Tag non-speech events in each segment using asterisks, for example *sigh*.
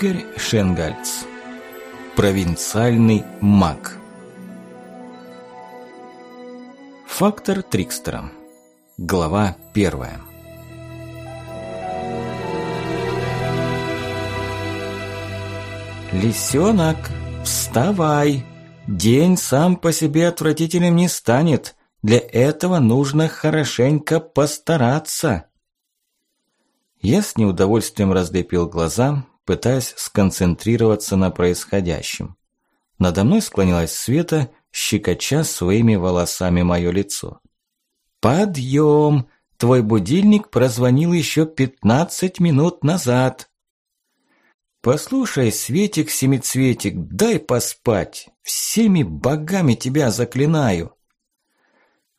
Игорь Шенгальц. Провинциальный маг. Фактор Трикстера. Глава первая. «Лисёнок, вставай! День сам по себе отвратительным не станет. Для этого нужно хорошенько постараться». Я с неудовольствием разлепил глаза, пытаясь сконцентрироваться на происходящем. Надо мной склонилась Света, щекоча своими волосами мое лицо. «Подъем! Твой будильник прозвонил еще пятнадцать минут назад!» «Послушай, Светик-семицветик, дай поспать! Всеми богами тебя заклинаю!»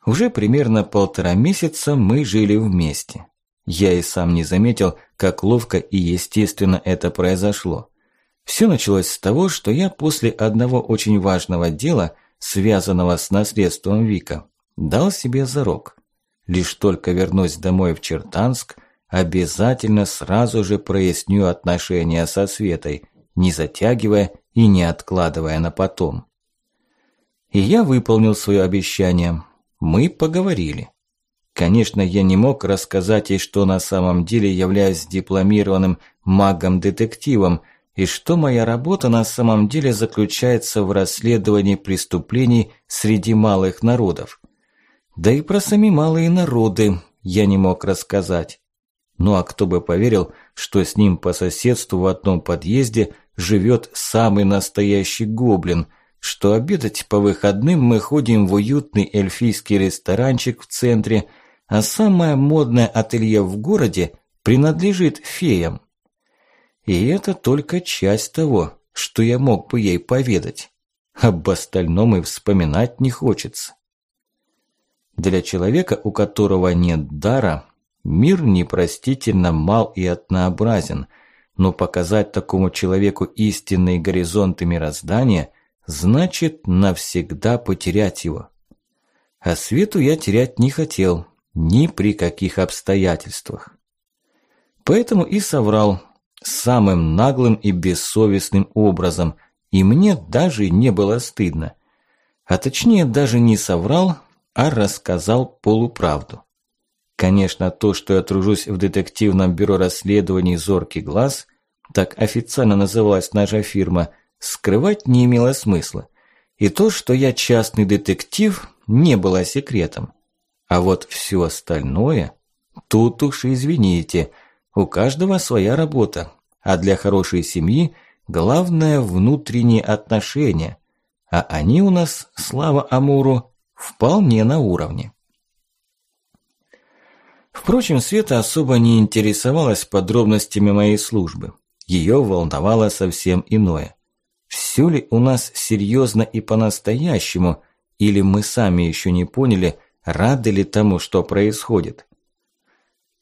Уже примерно полтора месяца мы жили вместе. Я и сам не заметил, как ловко и естественно это произошло. Все началось с того, что я после одного очень важного дела, связанного с наследством Вика, дал себе зарок. Лишь только вернусь домой в Чертанск, обязательно сразу же проясню отношения со Светой, не затягивая и не откладывая на потом. И я выполнил свое обещание. Мы поговорили. Конечно, я не мог рассказать ей, что на самом деле являюсь дипломированным магом-детективом и что моя работа на самом деле заключается в расследовании преступлений среди малых народов. Да и про сами малые народы я не мог рассказать. Ну а кто бы поверил, что с ним по соседству в одном подъезде живет самый настоящий гоблин, что обедать по выходным мы ходим в уютный эльфийский ресторанчик в центре – а самое модное ателье в городе принадлежит феям. И это только часть того, что я мог бы ей поведать. Об остальном и вспоминать не хочется. Для человека, у которого нет дара, мир непростительно мал и однообразен, но показать такому человеку истинные горизонты мироздания значит навсегда потерять его. А свету я терять не хотел, ни при каких обстоятельствах. Поэтому и соврал самым наглым и бессовестным образом, и мне даже не было стыдно. А точнее даже не соврал, а рассказал полуправду. Конечно, то, что я тружусь в детективном бюро расследований «Зоркий глаз», так официально называлась наша фирма, скрывать не имело смысла. И то, что я частный детектив, не было секретом. А вот все остальное, тут уж извините, у каждого своя работа, а для хорошей семьи главное внутренние отношения, а они у нас, слава Амуру, вполне на уровне. Впрочем, Света особо не интересовалась подробностями моей службы. Ее волновало совсем иное. Все ли у нас серьезно и по-настоящему, или мы сами еще не поняли, рады ли тому, что происходит.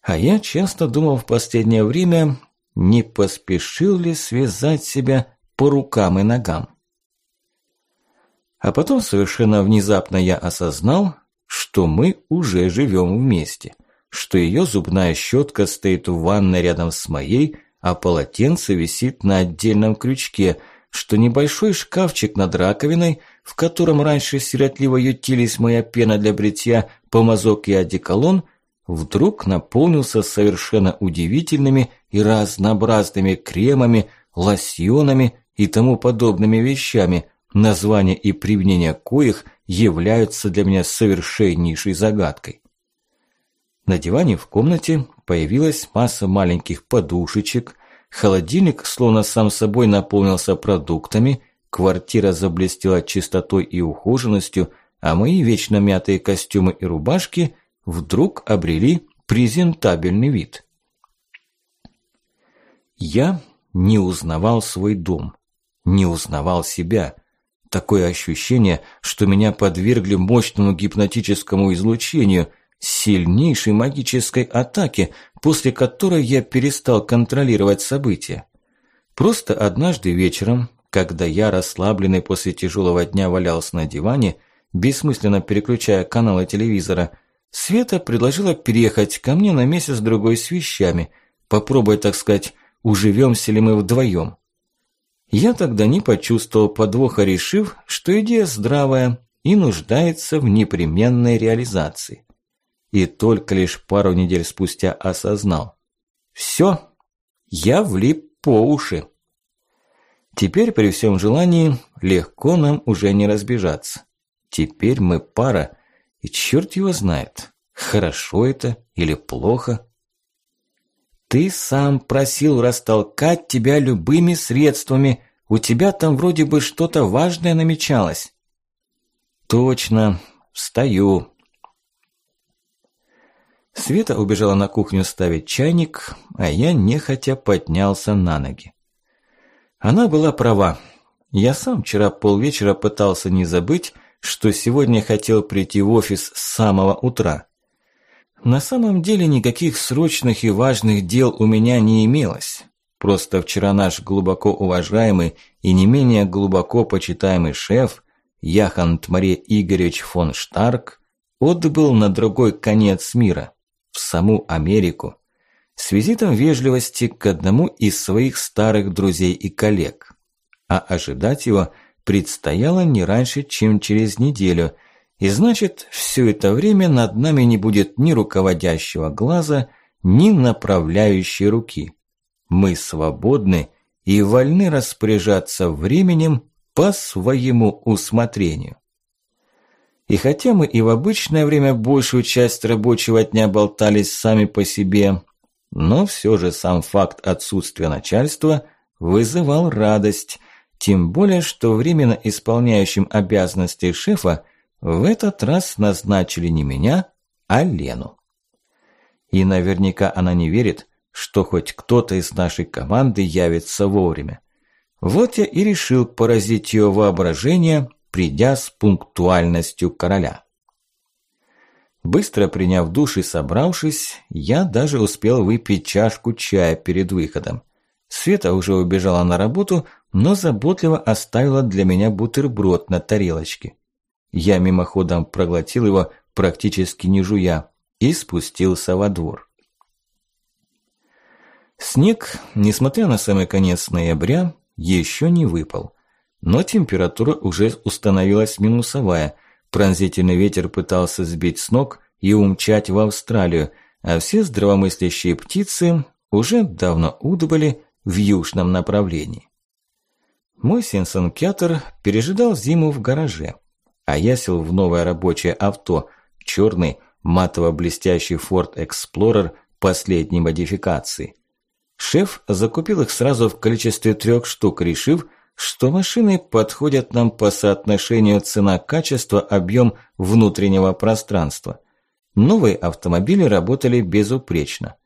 А я часто думал в последнее время, не поспешил ли связать себя по рукам и ногам. А потом совершенно внезапно я осознал, что мы уже живем вместе, что ее зубная щетка стоит в ванной рядом с моей, а полотенце висит на отдельном крючке, что небольшой шкафчик над раковиной в котором раньше сиротливо ютились моя пена для бритья, помазок и одеколон, вдруг наполнился совершенно удивительными и разнообразными кремами, лосьонами и тому подобными вещами, названия и применения коих являются для меня совершеннейшей загадкой. На диване в комнате появилась масса маленьких подушечек, холодильник словно сам собой наполнился продуктами – Квартира заблестела чистотой и ухоженностью, а мои вечно мятые костюмы и рубашки вдруг обрели презентабельный вид. Я не узнавал свой дом, не узнавал себя. Такое ощущение, что меня подвергли мощному гипнотическому излучению, сильнейшей магической атаке, после которой я перестал контролировать события. Просто однажды вечером, когда я, расслабленный после тяжелого дня, валялся на диване, бессмысленно переключая каналы телевизора, Света предложила переехать ко мне на месяц-другой с вещами, попробовать, так сказать, уживемся ли мы вдвоем. Я тогда не почувствовал подвоха, решив, что идея здравая и нуждается в непременной реализации. И только лишь пару недель спустя осознал. Все, я влип по уши. Теперь при всем желании легко нам уже не разбежаться. Теперь мы пара, и черт его знает, хорошо это или плохо. Ты сам просил растолкать тебя любыми средствами, у тебя там вроде бы что-то важное намечалось. Точно, встаю. Света убежала на кухню ставить чайник, а я нехотя поднялся на ноги. Она была права. Я сам вчера полвечера пытался не забыть, что сегодня хотел прийти в офис с самого утра. На самом деле никаких срочных и важных дел у меня не имелось. Просто вчера наш глубоко уважаемый и не менее глубоко почитаемый шеф Яхант Мария Игоревич фон Штарк отбыл на другой конец мира, в саму Америку, с визитом вежливости к одному из своих старых друзей и коллег. А ожидать его предстояло не раньше, чем через неделю, и значит, все это время над нами не будет ни руководящего глаза, ни направляющей руки. Мы свободны и вольны распоряжаться временем по своему усмотрению. И хотя мы и в обычное время большую часть рабочего дня болтались сами по себе, но все же сам факт отсутствия начальства вызывал радость, тем более, что временно исполняющим обязанности шефа в этот раз назначили не меня, а Лену. И наверняка она не верит, что хоть кто-то из нашей команды явится вовремя. Вот я и решил поразить ее воображение, придя с пунктуальностью короля. Быстро приняв душ и собравшись, я даже успел выпить чашку чая перед выходом. Света уже убежала на работу, но заботливо оставила для меня бутерброд на тарелочке. Я мимоходом проглотил его, практически не жуя, и спустился во двор. Снег, несмотря на самый конец ноября, еще не выпал. Но температура уже установилась минусовая – Пронзительный ветер пытался сбить с ног и умчать в Австралию, а все здравомыслящие птицы уже давно удобали в южном направлении. Мой сенсонкятор пережидал зиму в гараже, а я сел в новое рабочее авто, черный матово-блестящий Ford Explorer последней модификации. Шеф закупил их сразу в количестве трех штук, решив – что машины подходят нам по соотношению цена-качество, объем внутреннего пространства. Новые автомобили работали безупречно.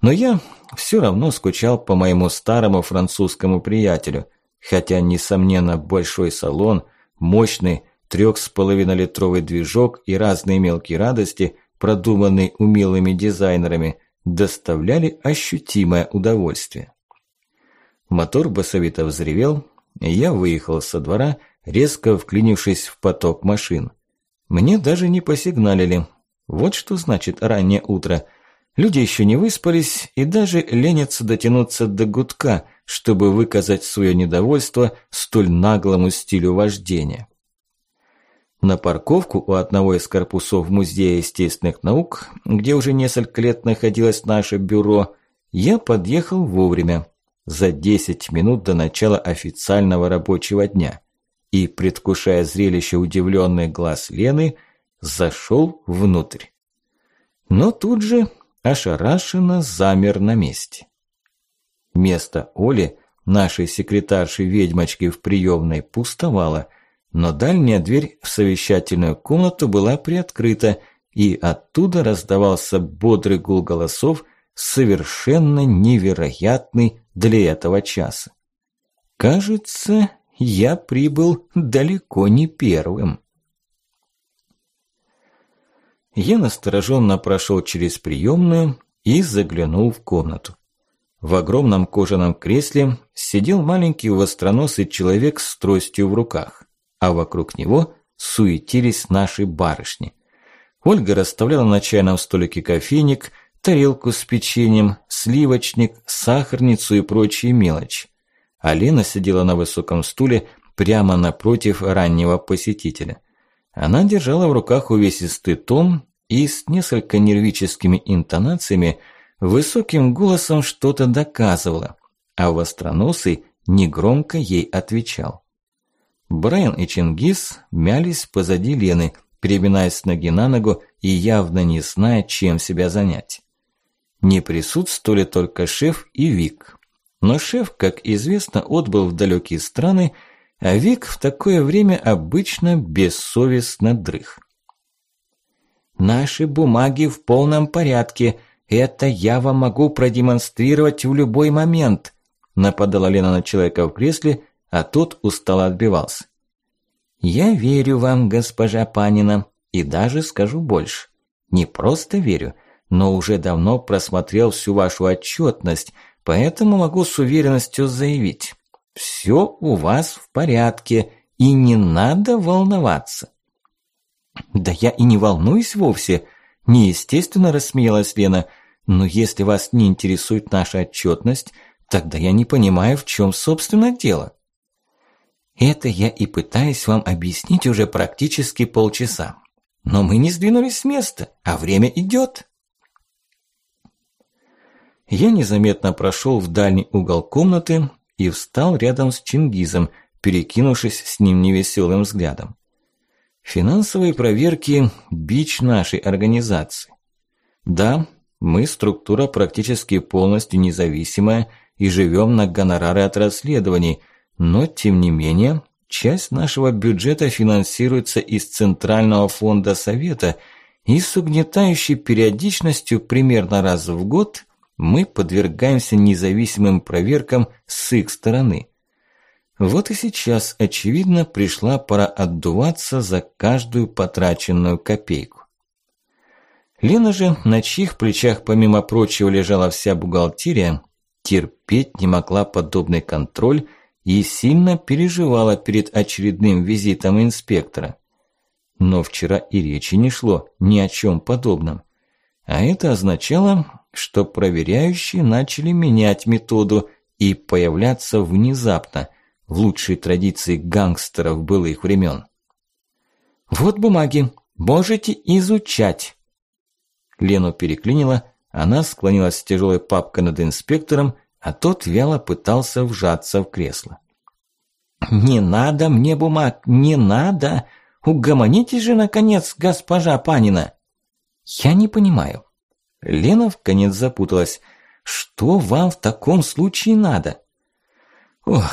Но я все равно скучал по моему старому французскому приятелю, хотя, несомненно, большой салон, мощный трех с половиной литровый движок и разные мелкие радости, продуманные умелыми дизайнерами, доставляли ощутимое удовольствие. Мотор басовито взревел, я выехал со двора, резко вклинившись в поток машин. Мне даже не посигналили. Вот что значит раннее утро. Люди еще не выспались и даже ленятся дотянуться до гудка, чтобы выказать свое недовольство столь наглому стилю вождения. На парковку у одного из корпусов Музея естественных наук, где уже несколько лет находилось наше бюро, я подъехал вовремя за 10 минут до начала официального рабочего дня и, предвкушая зрелище удивленных глаз Лены, зашел внутрь. Но тут же ошарашенно замер на месте. Место Оли, нашей секретарши-ведьмочки в приемной, пустовало, но дальняя дверь в совещательную комнату была приоткрыта, и оттуда раздавался бодрый гул голосов, совершенно невероятный для этого часа. Кажется, я прибыл далеко не первым. Я настороженно прошел через приемную и заглянул в комнату. В огромном кожаном кресле сидел маленький востроносый человек с тростью в руках, а вокруг него суетились наши барышни. Ольга расставляла на чайном столике кофейник, тарелку с печеньем, сливочник, сахарницу и прочие мелочи. А Лена сидела на высоком стуле прямо напротив раннего посетителя. Она держала в руках увесистый том и с несколько нервическими интонациями высоким голосом что-то доказывала, а востроносый негромко ей отвечал. Брайан и Чингис мялись позади Лены, переминаясь с ноги на ногу и явно не зная, чем себя занять. Не присутствовали только шеф и Вик. Но шеф, как известно, отбыл в далекие страны, а Вик в такое время обычно бессовестно дрых. «Наши бумаги в полном порядке. Это я вам могу продемонстрировать в любой момент», нападала Лена на человека в кресле, а тот устало отбивался. «Я верю вам, госпожа Панина, и даже скажу больше. Не просто верю, но уже давно просмотрел всю вашу отчетность, поэтому могу с уверенностью заявить. Все у вас в порядке, и не надо волноваться. Да я и не волнуюсь вовсе, неестественно рассмеялась Лена, но если вас не интересует наша отчетность, тогда я не понимаю, в чем собственно дело. Это я и пытаюсь вам объяснить уже практически полчаса. Но мы не сдвинулись с места, а время идет. Я незаметно прошел в дальний угол комнаты и встал рядом с Чингизом, перекинувшись с ним невеселым взглядом. Финансовые проверки – бич нашей организации. Да, мы структура практически полностью независимая и живем на гонорары от расследований, но тем не менее часть нашего бюджета финансируется из Центрального фонда Совета и с угнетающей периодичностью примерно раз в год мы подвергаемся независимым проверкам с их стороны – вот и сейчас, очевидно, пришла пора отдуваться за каждую потраченную копейку. Лена же, на чьих плечах помимо прочего лежала вся бухгалтерия, терпеть не могла подобный контроль и сильно переживала перед очередным визитом инспектора. Но вчера и речи не шло ни о чем подобном. А это означало, что проверяющие начали менять методу и появляться внезапно – в лучшей традиции гангстеров былых времен. «Вот бумаги, можете изучать!» Лену переклинило, она склонилась с тяжелой папкой над инспектором, а тот вяло пытался вжаться в кресло. «Не надо мне бумаг, не надо! Угомонитесь же, наконец, госпожа Панина!» «Я не понимаю». Лена в конец запуталась. «Что вам в таком случае надо?» «Ох,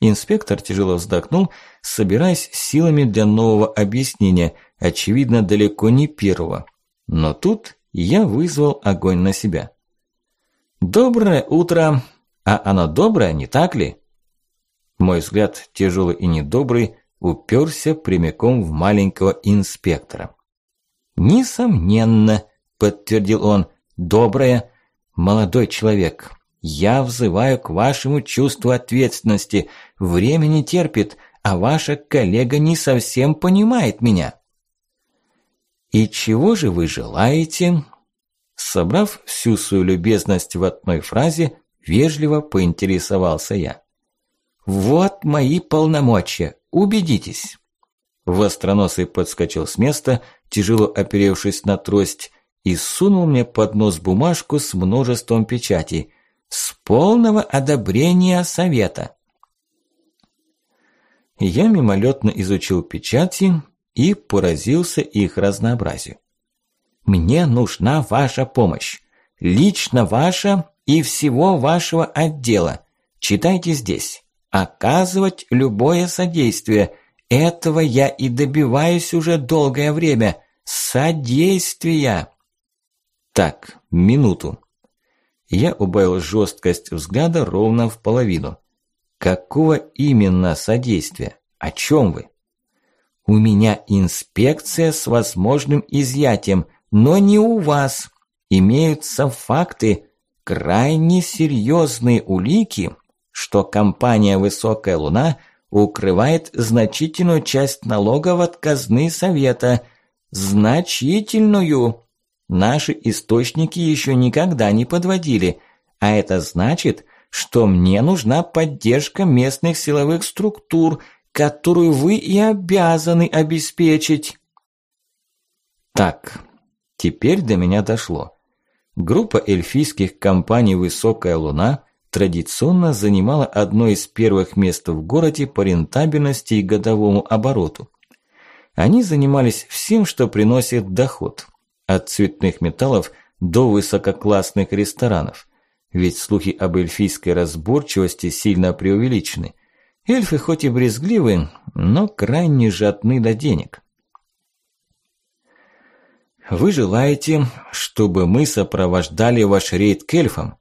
Инспектор тяжело вздохнул, собираясь силами для нового объяснения, очевидно, далеко не первого. Но тут я вызвал огонь на себя. «Доброе утро! А оно доброе, не так ли?» Мой взгляд, тяжелый и недобрый, уперся прямиком в маленького инспектора. «Несомненно», – подтвердил он, – «доброе, молодой человек, я взываю к вашему чувству ответственности. Время не терпит, а ваша коллега не совсем понимает меня. И чего же вы желаете? Собрав всю свою любезность в одной фразе, вежливо поинтересовался я. Вот мои полномочия, убедитесь. Востроносый подскочил с места, тяжело оперевшись на трость, и сунул мне под нос бумажку с множеством печатей – с полного одобрения совета. Я мимолетно изучил печати и поразился их разнообразию. Мне нужна ваша помощь. Лично ваша и всего вашего отдела. Читайте здесь. Оказывать любое содействие. Этого я и добиваюсь уже долгое время. Содействия. Так, минуту. Я убавил жесткость взгляда ровно в половину. Какого именно содействия? О чем вы? У меня инспекция с возможным изъятием, но не у вас. Имеются факты, крайне серьезные улики, что компания «Высокая луна» укрывает значительную часть налогов от казны совета. Значительную. Наши источники еще никогда не подводили, а это значит, что мне нужна поддержка местных силовых структур, которую вы и обязаны обеспечить. Так, теперь до меня дошло. Группа эльфийских компаний «Высокая луна» традиционно занимала одно из первых мест в городе по рентабельности и годовому обороту. Они занимались всем, что приносит доход, от цветных металлов до высококлассных ресторанов. Ведь слухи об эльфийской разборчивости сильно преувеличены. Эльфы хоть и брезгливы, но крайне жадны до денег. Вы желаете, чтобы мы сопровождали ваш рейд к эльфам?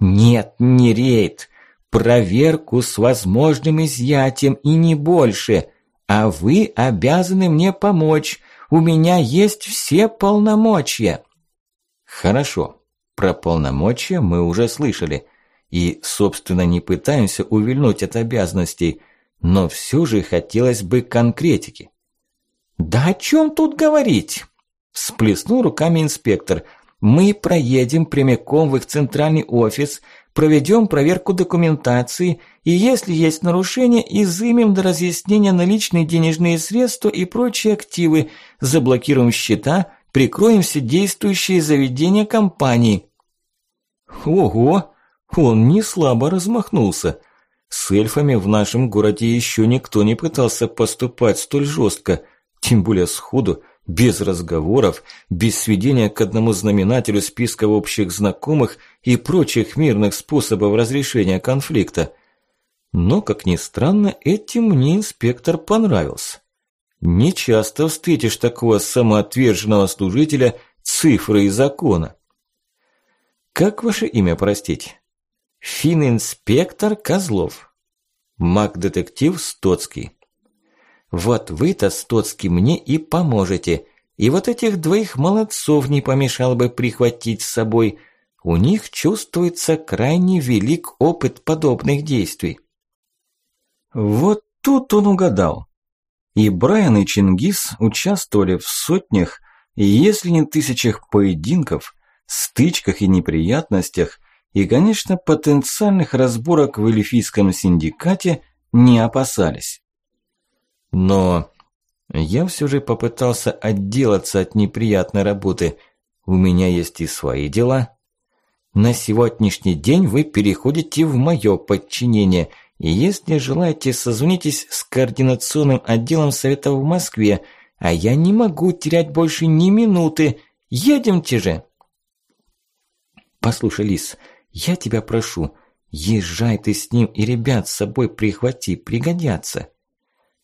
Нет, не рейд. Проверку с возможным изъятием и не больше. А вы обязаны мне помочь. У меня есть все полномочия. Хорошо. Про полномочия мы уже слышали. И, собственно, не пытаемся увильнуть от обязанностей. Но все же хотелось бы конкретики. Да о чем тут говорить? Всплеснул руками инспектор – мы проедем прямиком в их центральный офис, проведем проверку документации и, если есть нарушения, изымем до разъяснения наличные денежные средства и прочие активы, заблокируем счета, прикроем все действующие заведения компании. Ого, он не слабо размахнулся. С эльфами в нашем городе еще никто не пытался поступать столь жестко, тем более сходу, без разговоров, без сведения к одному знаменателю списка общих знакомых и прочих мирных способов разрешения конфликта. Но, как ни странно, этим мне инспектор понравился. Не часто встретишь такого самоотверженного служителя цифры и закона. Как ваше имя, простите? Финн-инспектор Козлов. Маг-детектив Стоцкий. Вот вы-то, Стоцкий, мне и поможете. И вот этих двоих молодцов не помешало бы прихватить с собой. У них чувствуется крайне велик опыт подобных действий. Вот тут он угадал. И Брайан, и Чингис участвовали в сотнях, если не тысячах поединков, стычках и неприятностях, и, конечно, потенциальных разборок в эльфийском синдикате не опасались. Но я все же попытался отделаться от неприятной работы. У меня есть и свои дела. На сегодняшний день вы переходите в мое подчинение, и если желаете, созвонитесь с координационным отделом Совета в Москве, а я не могу терять больше ни минуты. Едемте же! Послушай, Лис, я тебя прошу, езжай ты с ним и ребят с собой прихвати, пригодятся.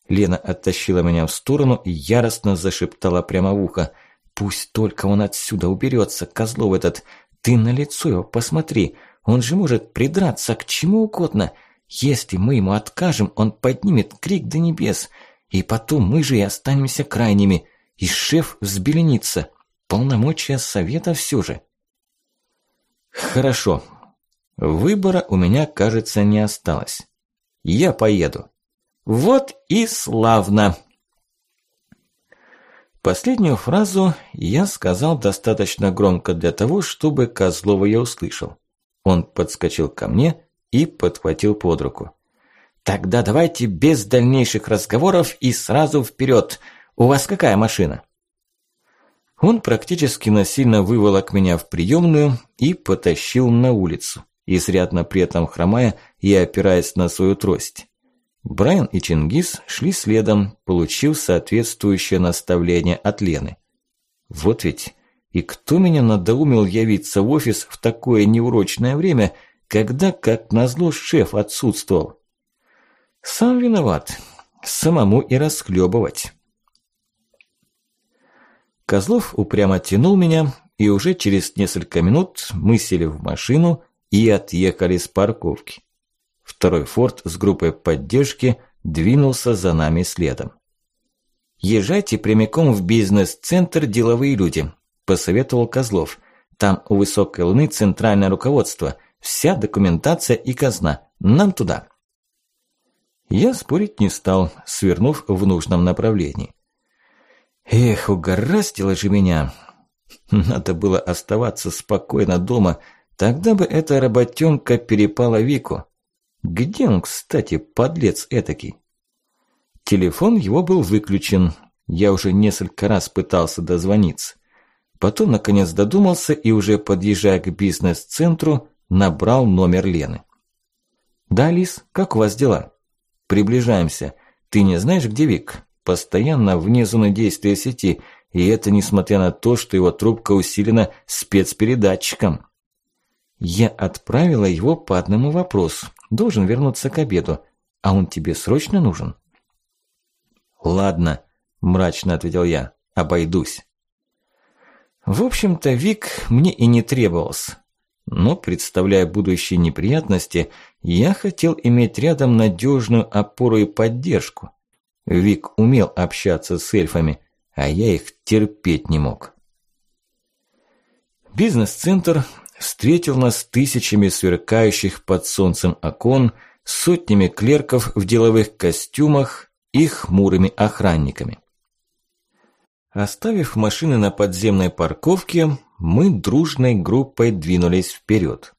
Лена оттащила меня в сторону и яростно зашептала прямо в ухо. «Пусть только он отсюда уберется, козлов этот! Ты на лицо его посмотри! Он же может придраться к чему угодно! Если мы ему откажем, он поднимет крик до небес! И потом мы же и останемся крайними! И шеф взбеленится! Полномочия совета все же!» «Хорошо. Выбора у меня, кажется, не осталось. Я поеду. Вот и славно. Последнюю фразу я сказал достаточно громко для того, чтобы Козлов ее услышал. Он подскочил ко мне и подхватил под руку. «Тогда давайте без дальнейших разговоров и сразу вперед. У вас какая машина?» Он практически насильно выволок меня в приемную и потащил на улицу, изрядно при этом хромая и опираясь на свою трость. Брайан и Чингис шли следом, получив соответствующее наставление от Лены. Вот ведь и кто меня надоумил явиться в офис в такое неурочное время, когда, как назло, шеф отсутствовал? Сам виноват, самому и расхлебывать. Козлов упрямо тянул меня, и уже через несколько минут мы сели в машину и отъехали с парковки. Второй форт с группой поддержки двинулся за нами следом. «Езжайте прямиком в бизнес-центр «Деловые люди», – посоветовал Козлов. «Там у высокой луны центральное руководство, вся документация и казна. Нам туда». Я спорить не стал, свернув в нужном направлении. Эх, угораздило же меня. Надо было оставаться спокойно дома, тогда бы эта работенка перепала Вику. Где он, кстати, подлец этакий? Телефон его был выключен. Я уже несколько раз пытался дозвониться. Потом, наконец, додумался и уже подъезжая к бизнес-центру, набрал номер Лены. «Да, Лис, как у вас дела?» «Приближаемся. Ты не знаешь, где Вик?» «Постоянно вне зоны действия сети, и это несмотря на то, что его трубка усилена спецпередатчиком». «Я отправила его по одному вопросу. Должен вернуться к обеду. А он тебе срочно нужен?» «Ладно», – мрачно ответил я, – «обойдусь». В общем-то, Вик мне и не требовался. Но, представляя будущие неприятности, я хотел иметь рядом надежную опору и поддержку. Вик умел общаться с эльфами, а я их терпеть не мог. Бизнес-центр встретил нас тысячами сверкающих под солнцем окон, сотнями клерков в деловых костюмах и хмурыми охранниками. Оставив машины на подземной парковке, мы дружной группой двинулись вперед.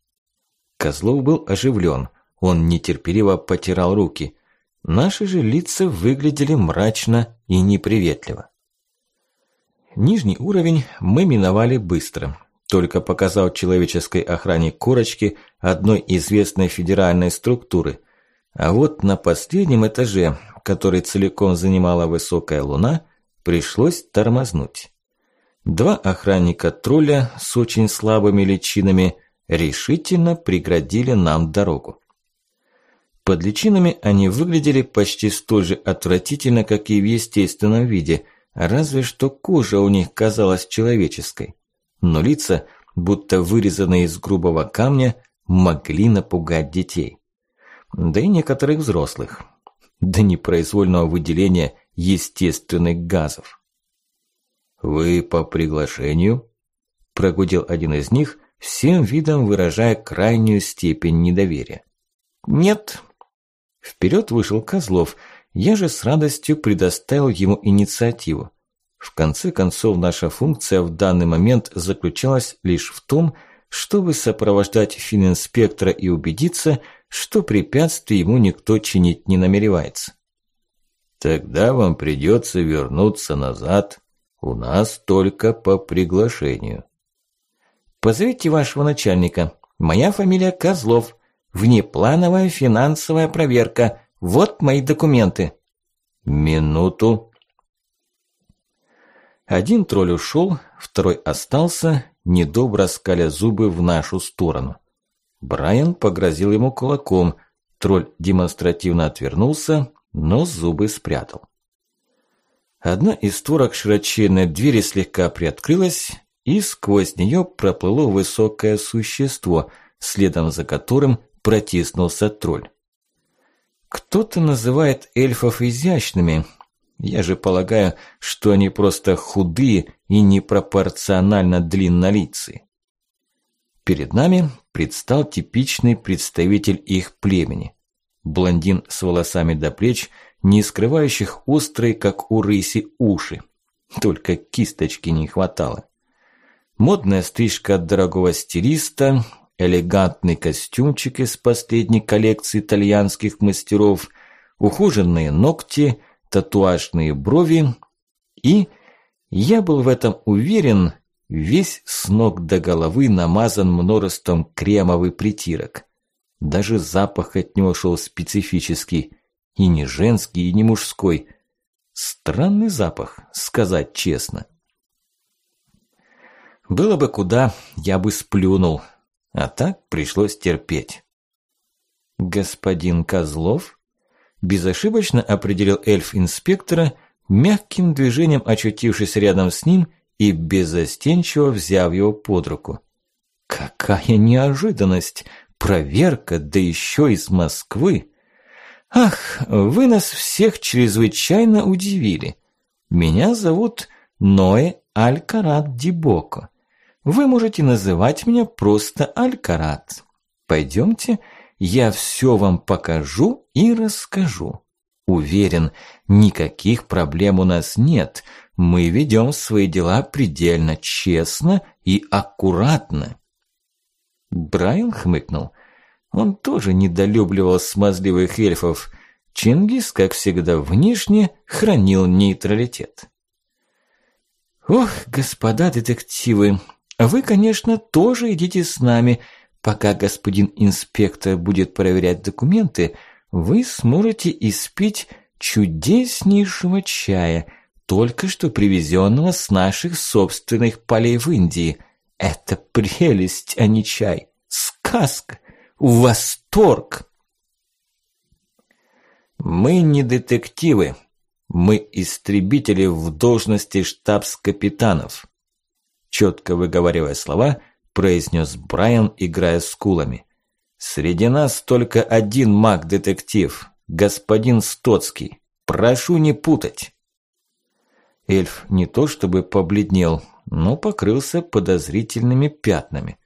Козлов был оживлен, он нетерпеливо потирал руки. Наши же лица выглядели мрачно и неприветливо. Нижний уровень мы миновали быстро, только показал человеческой охране корочки одной известной федеральной структуры. А вот на последнем этаже, который целиком занимала высокая луна, пришлось тормознуть. Два охранника тролля с очень слабыми личинами решительно преградили нам дорогу. Под личинами они выглядели почти столь же отвратительно, как и в естественном виде, разве что кожа у них казалась человеческой. Но лица, будто вырезанные из грубого камня, могли напугать детей. Да и некоторых взрослых. До непроизвольного выделения естественных газов. «Вы по приглашению?» – прогудел один из них, всем видом выражая крайнюю степень недоверия. «Нет». Вперед вышел Козлов, я же с радостью предоставил ему инициативу. В конце концов, наша функция в данный момент заключалась лишь в том, чтобы сопровождать фининспектора и убедиться, что препятствий ему никто чинить не намеревается. Тогда вам придется вернуться назад. У нас только по приглашению. Позовите вашего начальника. Моя фамилия Козлов. Внеплановая финансовая проверка. Вот мои документы. Минуту. Один тролль ушел, второй остался, недобро скаля зубы в нашу сторону. Брайан погрозил ему кулаком. Тролль демонстративно отвернулся, но зубы спрятал. Одна из створок широченной двери слегка приоткрылась, и сквозь нее проплыло высокое существо, следом за которым протиснулся тролль. Кто-то называет эльфов изящными. Я же полагаю, что они просто худые и непропорционально длиннолицые. Перед нами предстал типичный представитель их племени. Блондин с волосами до плеч, не скрывающих острые, как у рыси, уши. Только кисточки не хватало. Модная стрижка от дорогого стилиста, элегантный костюмчик из последней коллекции итальянских мастеров, ухоженные ногти, татуажные брови и, я был в этом уверен, весь с ног до головы намазан множеством кремовый притирок. Даже запах от него шел специфический. И не женский, и не мужской. Странный запах, сказать честно. Было бы куда, я бы сплюнул. А так пришлось терпеть. «Господин Козлов?» Безошибочно определил эльф инспектора, мягким движением очутившись рядом с ним и безостенчиво взяв его под руку. «Какая неожиданность! Проверка, да еще из Москвы. Ах, вы нас всех чрезвычайно удивили. Меня зовут Ноэ Алькарат Дибоко. Вы можете называть меня просто Алькарат. Пойдемте, я все вам покажу и расскажу. Уверен, никаких проблем у нас нет. Мы ведем свои дела предельно честно и аккуратно. Брайан хмыкнул. Он тоже недолюбливал смазливых эльфов. Чингис, как всегда, внешне хранил нейтралитет. «Ох, господа детективы, вы, конечно, тоже идите с нами. Пока господин инспектор будет проверять документы, вы сможете испить чудеснейшего чая, только что привезенного с наших собственных полей в Индии. Это прелесть, а не чай. Сказка. Восторг. Мы не детективы. Мы истребители в должности штабс-капитанов. Четко выговаривая слова, произнес Брайан, играя с кулами. Среди нас только один маг-детектив, господин Стоцкий. Прошу не путать. Эльф не то чтобы побледнел, но покрылся подозрительными пятнами.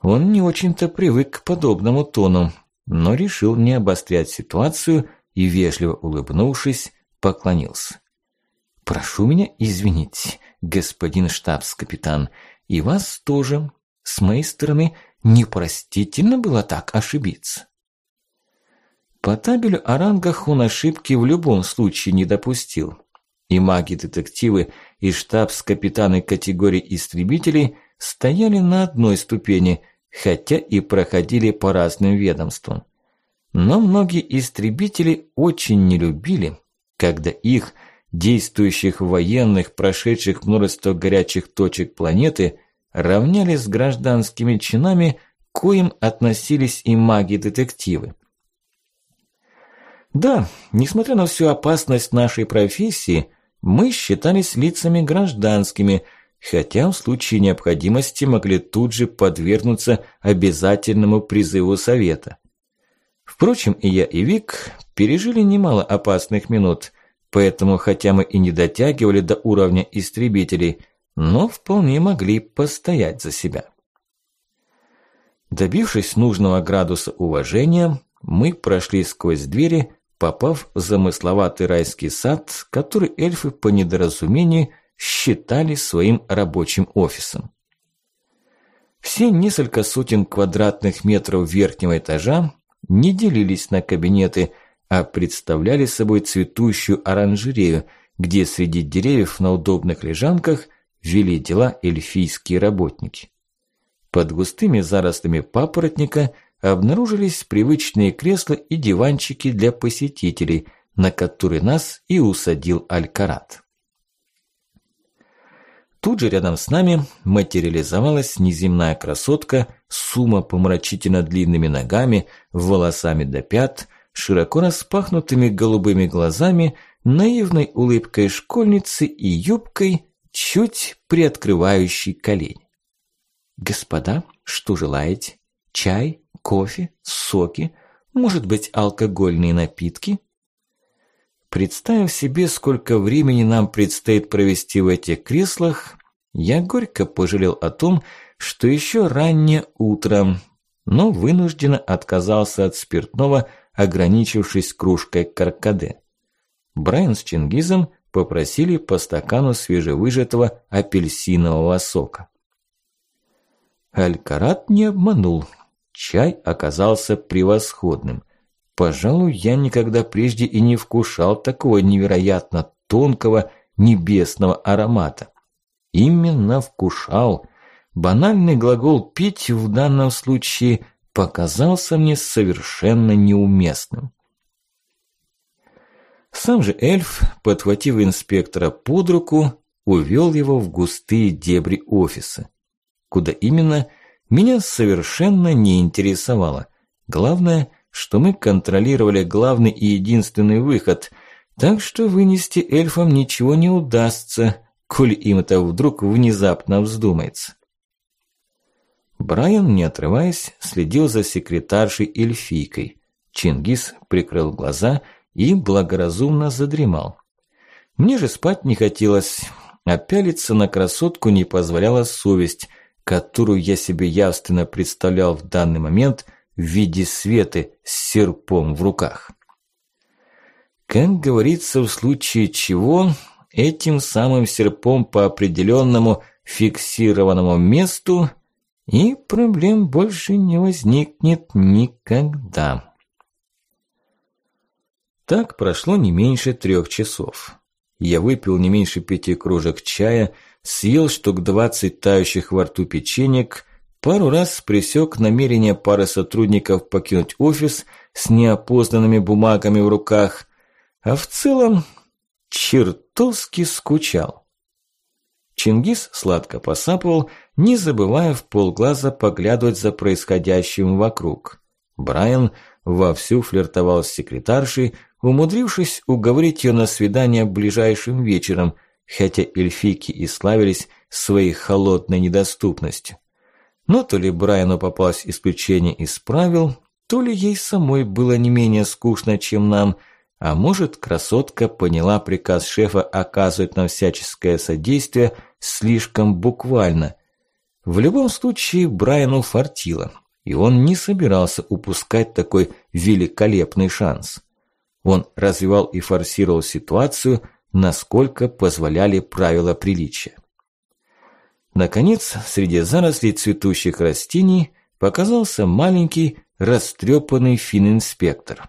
Он не очень-то привык к подобному тону, но решил не обострять ситуацию и, вежливо улыбнувшись, поклонился. «Прошу меня извинить, господин штабс-капитан, и вас тоже. С моей стороны непростительно было так ошибиться». По табелю о рангах он ошибки в любом случае не допустил. И маги-детективы, и штабс-капитаны категории истребителей стояли на одной ступени, хотя и проходили по разным ведомствам. Но многие истребители очень не любили, когда их, действующих военных, прошедших множество горячих точек планеты, равняли с гражданскими чинами, к коим относились и маги-детективы. Да, несмотря на всю опасность нашей профессии, мы считались лицами гражданскими, хотя в случае необходимости могли тут же подвергнуться обязательному призыву совета. Впрочем, и я, и Вик пережили немало опасных минут, поэтому хотя мы и не дотягивали до уровня истребителей, но вполне могли постоять за себя. Добившись нужного градуса уважения, мы прошли сквозь двери, попав в замысловатый райский сад, который эльфы по недоразумению считали своим рабочим офисом. Все несколько сотен квадратных метров верхнего этажа не делились на кабинеты, а представляли собой цветущую оранжерею, где среди деревьев на удобных лежанках вели дела эльфийские работники. Под густыми зарослями папоротника – обнаружились привычные кресла и диванчики для посетителей, на которые нас и усадил Алькарат. Тут же рядом с нами материализовалась неземная красотка с умопомрачительно длинными ногами, волосами до пят, широко распахнутыми голубыми глазами, наивной улыбкой школьницы и юбкой, чуть приоткрывающей колени. «Господа, что желаете? Чай, кофе, соки, может быть, алкогольные напитки? Представив себе, сколько времени нам предстоит провести в этих креслах, я горько пожалел о том, что еще раннее утро, но вынужденно отказался от спиртного, ограничившись кружкой каркаде. Брайан с Чингизом попросили по стакану свежевыжатого апельсинового сока. Алькарат не обманул. Чай оказался превосходным. Пожалуй, я никогда прежде и не вкушал такого невероятно тонкого небесного аромата. Именно вкушал. Банальный глагол «пить» в данном случае показался мне совершенно неуместным. Сам же эльф, подхватив инспектора под руку, увел его в густые дебри офиса. Куда именно, меня совершенно не интересовало. Главное, что мы контролировали главный и единственный выход, так что вынести эльфам ничего не удастся, коль им это вдруг внезапно вздумается. Брайан, не отрываясь, следил за секретаршей эльфийкой. Чингис прикрыл глаза и благоразумно задремал. Мне же спать не хотелось, а пялиться на красотку не позволяла совесть, которую я себе явственно представлял в данный момент в виде Светы с серпом в руках. Как говорится, в случае чего, этим самым серпом по определенному фиксированному месту и проблем больше не возникнет никогда. Так прошло не меньше трех часов. Я выпил не меньше пяти кружек чая, съел штук двадцать тающих во рту печенек, пару раз пресек намерение пары сотрудников покинуть офис с неопознанными бумагами в руках, а в целом чертовски скучал. Чингис сладко посапывал, не забывая в полглаза поглядывать за происходящим вокруг. Брайан вовсю флиртовал с секретаршей, умудрившись уговорить ее на свидание ближайшим вечером, хотя эльфийки и славились своей холодной недоступностью. Но то ли Брайану попалось исключение из правил, то ли ей самой было не менее скучно, чем нам, а может, красотка поняла приказ шефа оказывать нам всяческое содействие слишком буквально. В любом случае, Брайану фартило, и он не собирался упускать такой великолепный шанс. Он развивал и форсировал ситуацию, насколько позволяли правила приличия. Наконец, среди зарослей цветущих растений показался маленький, растрепанный финн-инспектор.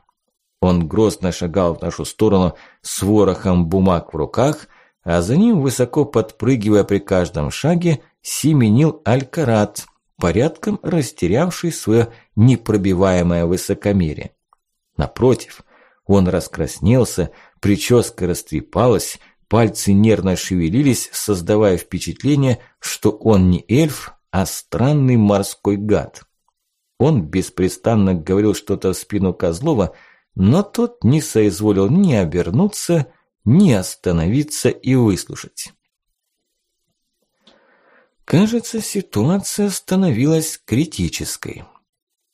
Он грозно шагал в нашу сторону с ворохом бумаг в руках, а за ним, высоко подпрыгивая при каждом шаге, семенил Алькарат, порядком растерявший свое непробиваемое высокомерие. Напротив, он раскраснелся, прическа растрепалась, пальцы нервно шевелились, создавая впечатление, что он не эльф, а странный морской гад. Он беспрестанно говорил что-то в спину Козлова, но тот не соизволил ни обернуться, ни остановиться и выслушать. Кажется, ситуация становилась критической.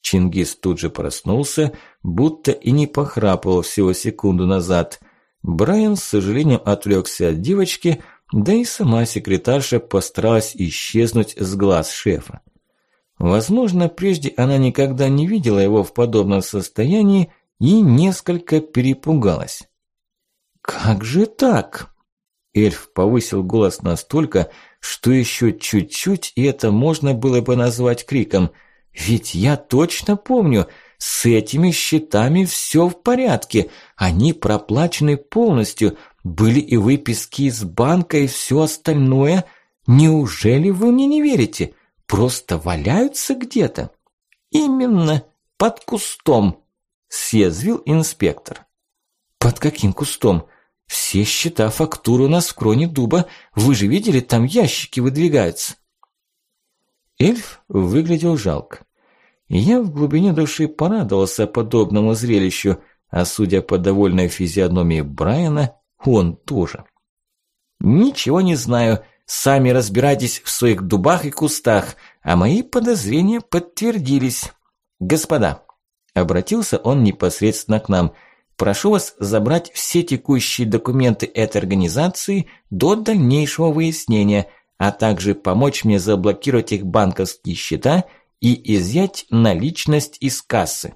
Чингис тут же проснулся, будто и не похрапывал всего секунду назад. Брайан с сожалением отвлекся от девочки, да и сама секретарша постаралась исчезнуть с глаз шефа. Возможно, прежде она никогда не видела его в подобном состоянии и несколько перепугалась. «Как же так?» Эльф повысил голос настолько, что еще чуть-чуть, и это можно было бы назвать криком. «Ведь я точно помню, с этими счетами все в порядке, они проплачены полностью, были и выписки из банка и все остальное. Неужели вы мне не верите? Просто валяются где-то?» «Именно, под кустом», – съязвил инспектор. «Под каким кустом?» Все счета, фактуры у нас в кроне дуба. Вы же видели, там ящики выдвигаются. Эльф выглядел жалко. Я в глубине души порадовался подобному зрелищу, а судя по довольной физиономии Брайана, он тоже. «Ничего не знаю. Сами разбирайтесь в своих дубах и кустах, а мои подозрения подтвердились. Господа», – обратился он непосредственно к нам – Прошу вас забрать все текущие документы этой организации до дальнейшего выяснения, а также помочь мне заблокировать их банковские счета и изъять наличность из кассы.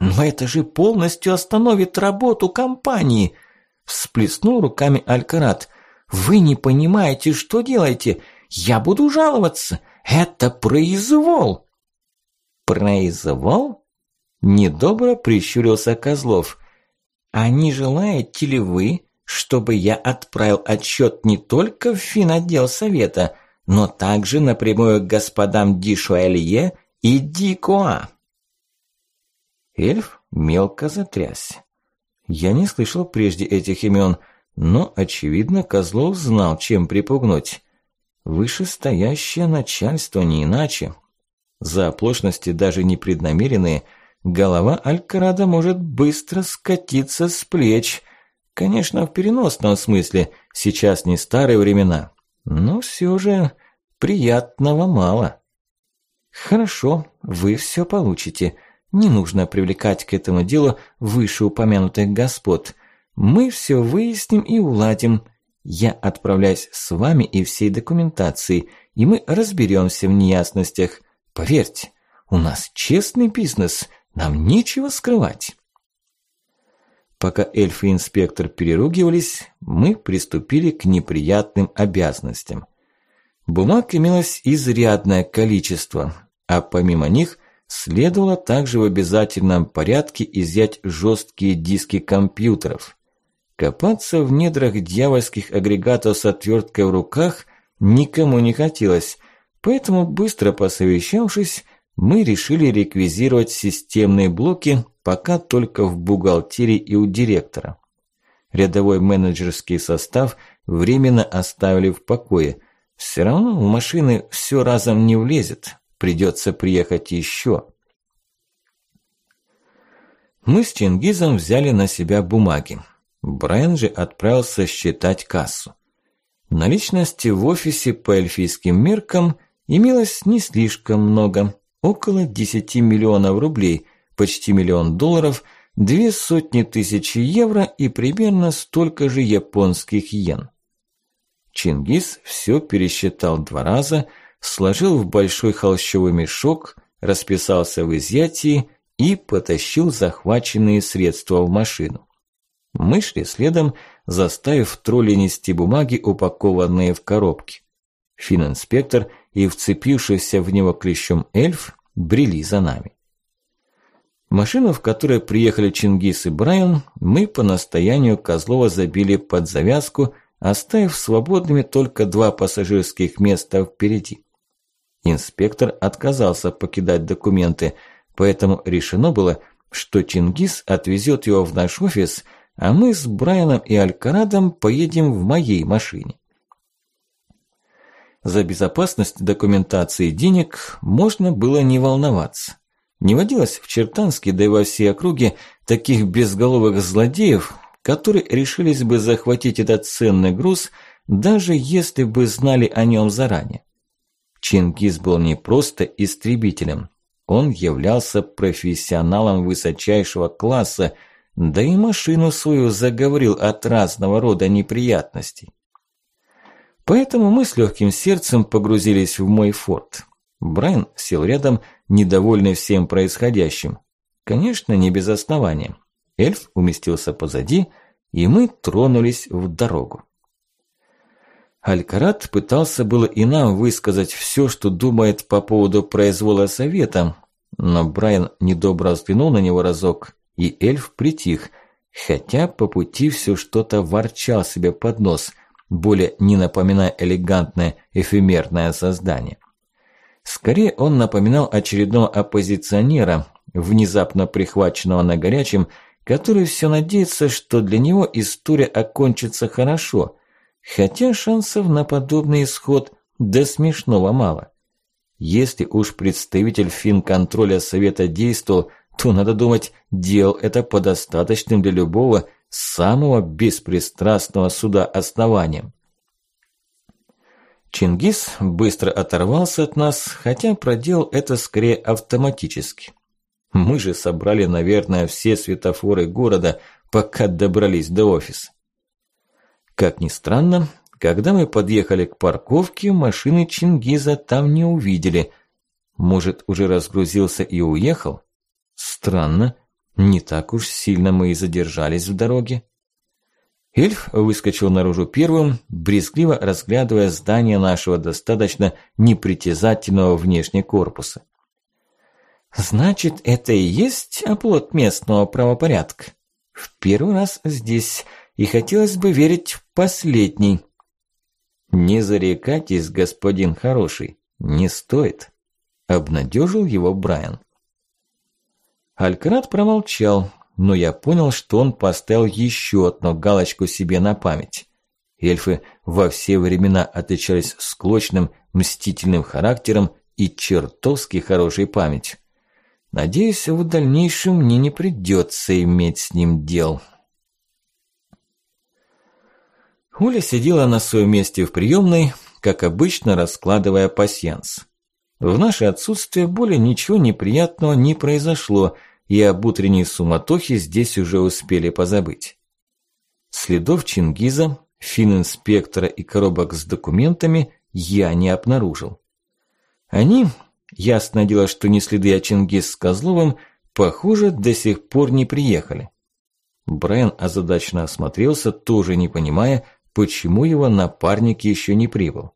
«Но это же полностью остановит работу компании!» Всплеснул руками Алькарат. «Вы не понимаете, что делаете? Я буду жаловаться! Это произвол!» «Произвол?» Недобро прищурился Козлов. «А не желаете ли вы, чтобы я отправил отчет не только в финотдел совета, но также напрямую к господам Дишуэлье и Дикоа?» Эльф мелко затрясся. Я не слышал прежде этих имен, но, очевидно, Козлов знал, чем припугнуть. Вышестоящее начальство не иначе. За оплошности даже непреднамеренные – голова Алькарада может быстро скатиться с плеч. Конечно, в переносном смысле, сейчас не старые времена, но все же приятного мало. Хорошо, вы все получите. Не нужно привлекать к этому делу вышеупомянутых господ. Мы все выясним и уладим. Я отправляюсь с вами и всей документацией, и мы разберемся в неясностях. Поверьте, у нас честный бизнес – нам нечего скрывать. Пока эльф и инспектор переругивались, мы приступили к неприятным обязанностям. Бумаг имелось изрядное количество, а помимо них следовало также в обязательном порядке изъять жесткие диски компьютеров. Копаться в недрах дьявольских агрегатов с отверткой в руках никому не хотелось, поэтому, быстро посовещавшись, мы решили реквизировать системные блоки пока только в бухгалтерии и у директора. Рядовой менеджерский состав временно оставили в покое. Все равно в машины все разом не влезет, придется приехать еще. Мы с Чингизом взяли на себя бумаги. Брайан же отправился считать кассу. Наличности в офисе по эльфийским меркам имелось не слишком много, около 10 миллионов рублей, почти миллион долларов, две сотни тысяч евро и примерно столько же японских йен. Чингис все пересчитал два раза, сложил в большой холщовый мешок, расписался в изъятии и потащил захваченные средства в машину. Мы шли следом, заставив тролли нести бумаги, упакованные в коробки. Финн-инспектор и вцепившийся в него клещом эльф брели за нами. Машину, в которой приехали Чингис и Брайан, мы по настоянию Козлова забили под завязку, оставив свободными только два пассажирских места впереди. Инспектор отказался покидать документы, поэтому решено было, что Чингис отвезет его в наш офис, а мы с Брайаном и Алькарадом поедем в моей машине. За безопасность документации денег можно было не волноваться. Не водилось в Чертанске, да и во всей округе, таких безголовых злодеев, которые решились бы захватить этот ценный груз, даже если бы знали о нем заранее. Чингис был не просто истребителем, он являлся профессионалом высочайшего класса, да и машину свою заговорил от разного рода неприятностей. Поэтому мы с легким сердцем погрузились в мой форт. Брайан сел рядом, недовольный всем происходящим. Конечно, не без основания. Эльф уместился позади, и мы тронулись в дорогу. Алькарат пытался было и нам высказать все, что думает по поводу произвола совета, но Брайан недобро взглянул на него разок, и эльф притих, хотя по пути все что-то ворчал себе под нос, более не напоминая элегантное эфемерное создание. Скорее он напоминал очередного оппозиционера, внезапно прихваченного на горячем, который все надеется, что для него история окончится хорошо, хотя шансов на подобный исход до смешного мало. Если уж представитель финконтроля совета действовал, то, надо думать, делал это по достаточным для любого самого беспристрастного суда основаниям. Чингис быстро оторвался от нас, хотя проделал это скорее автоматически. Мы же собрали, наверное, все светофоры города, пока добрались до офиса. Как ни странно, когда мы подъехали к парковке, машины Чингиза там не увидели. Может, уже разгрузился и уехал? Странно, не так уж сильно мы и задержались в дороге. Эльф выскочил наружу первым, брезгливо разглядывая здание нашего достаточно непритязательного внешне корпуса. «Значит, это и есть оплот местного правопорядка? В первый раз здесь, и хотелось бы верить в последний». «Не зарекайтесь, господин хороший, не стоит», – обнадежил его Брайан. Алькарат промолчал, но я понял, что он поставил еще одну галочку себе на память. Эльфы во все времена отличались склочным, мстительным характером и чертовски хорошей памятью. Надеюсь, в дальнейшем мне не придется иметь с ним дел. Оля сидела на своем месте в приемной, как обычно раскладывая пасьянс. В наше отсутствие более ничего неприятного не произошло – и об утренней суматохе здесь уже успели позабыть. Следов Чингиза, финн-инспектора и коробок с документами я не обнаружил. Они, ясное дело, что не следы, а Чингиз с Козловым, похоже, до сих пор не приехали. Брайан озадаченно осмотрелся, тоже не понимая, почему его напарник еще не прибыл.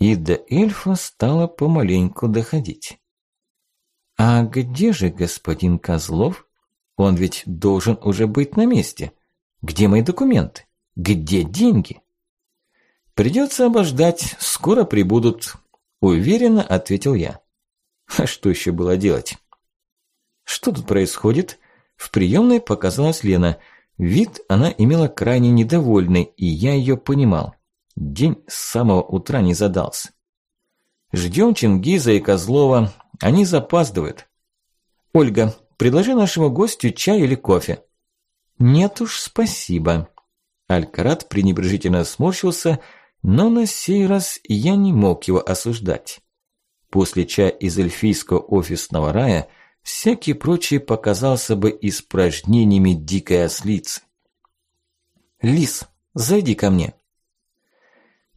И до эльфа стало помаленьку доходить. «А где же господин Козлов? Он ведь должен уже быть на месте. Где мои документы? Где деньги?» «Придется обождать, скоро прибудут», – уверенно ответил я. А что еще было делать? «Что тут происходит?» В приемной показалась Лена. Вид она имела крайне недовольный, и я ее понимал. День с самого утра не задался. Ждем Чингиза и Козлова. Они запаздывают. Ольга, предложи нашему гостю чай или кофе. Нет уж, спасибо. Алькарат пренебрежительно сморщился, но на сей раз я не мог его осуждать. После чая из эльфийского офисного рая всякий прочий показался бы испражнениями дикой ослицы. «Лис, зайди ко мне»,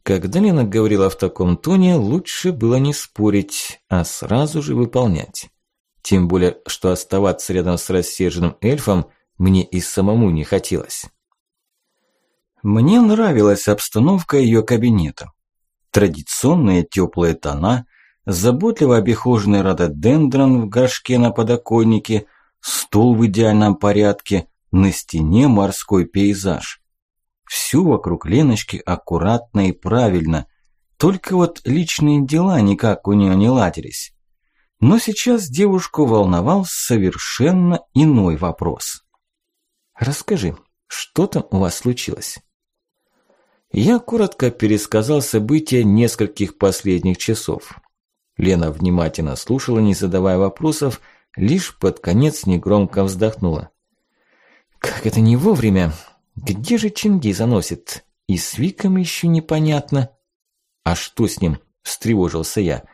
когда Лена говорила в таком тоне, лучше было не спорить, а сразу же выполнять. Тем более, что оставаться рядом с рассерженным эльфом мне и самому не хотелось. Мне нравилась обстановка ее кабинета. Традиционные теплые тона, заботливо обихоженный рододендрон в горшке на подоконнике, стол в идеальном порядке, на стене морской пейзаж. Всю вокруг Леночки аккуратно и правильно. Только вот личные дела никак у нее не ладились. Но сейчас девушку волновал совершенно иной вопрос. «Расскажи, что там у вас случилось?» Я коротко пересказал события нескольких последних часов. Лена внимательно слушала, не задавая вопросов, лишь под конец негромко вздохнула. «Как это не вовремя!» Где же Чингиза заносит? И с Виком еще непонятно. А что с ним? Встревожился я.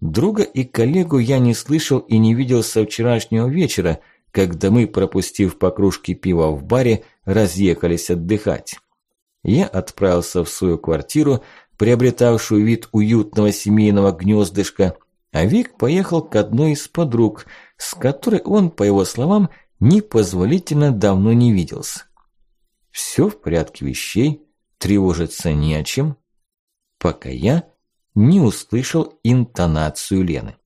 Друга и коллегу я не слышал и не видел со вчерашнего вечера, когда мы, пропустив по кружке пива в баре, разъехались отдыхать. Я отправился в свою квартиру, приобретавшую вид уютного семейного гнездышка, а Вик поехал к одной из подруг, с которой он, по его словам, непозволительно давно не виделся. Все в порядке вещей, тревожиться не о чем, пока я не услышал интонацию Лены.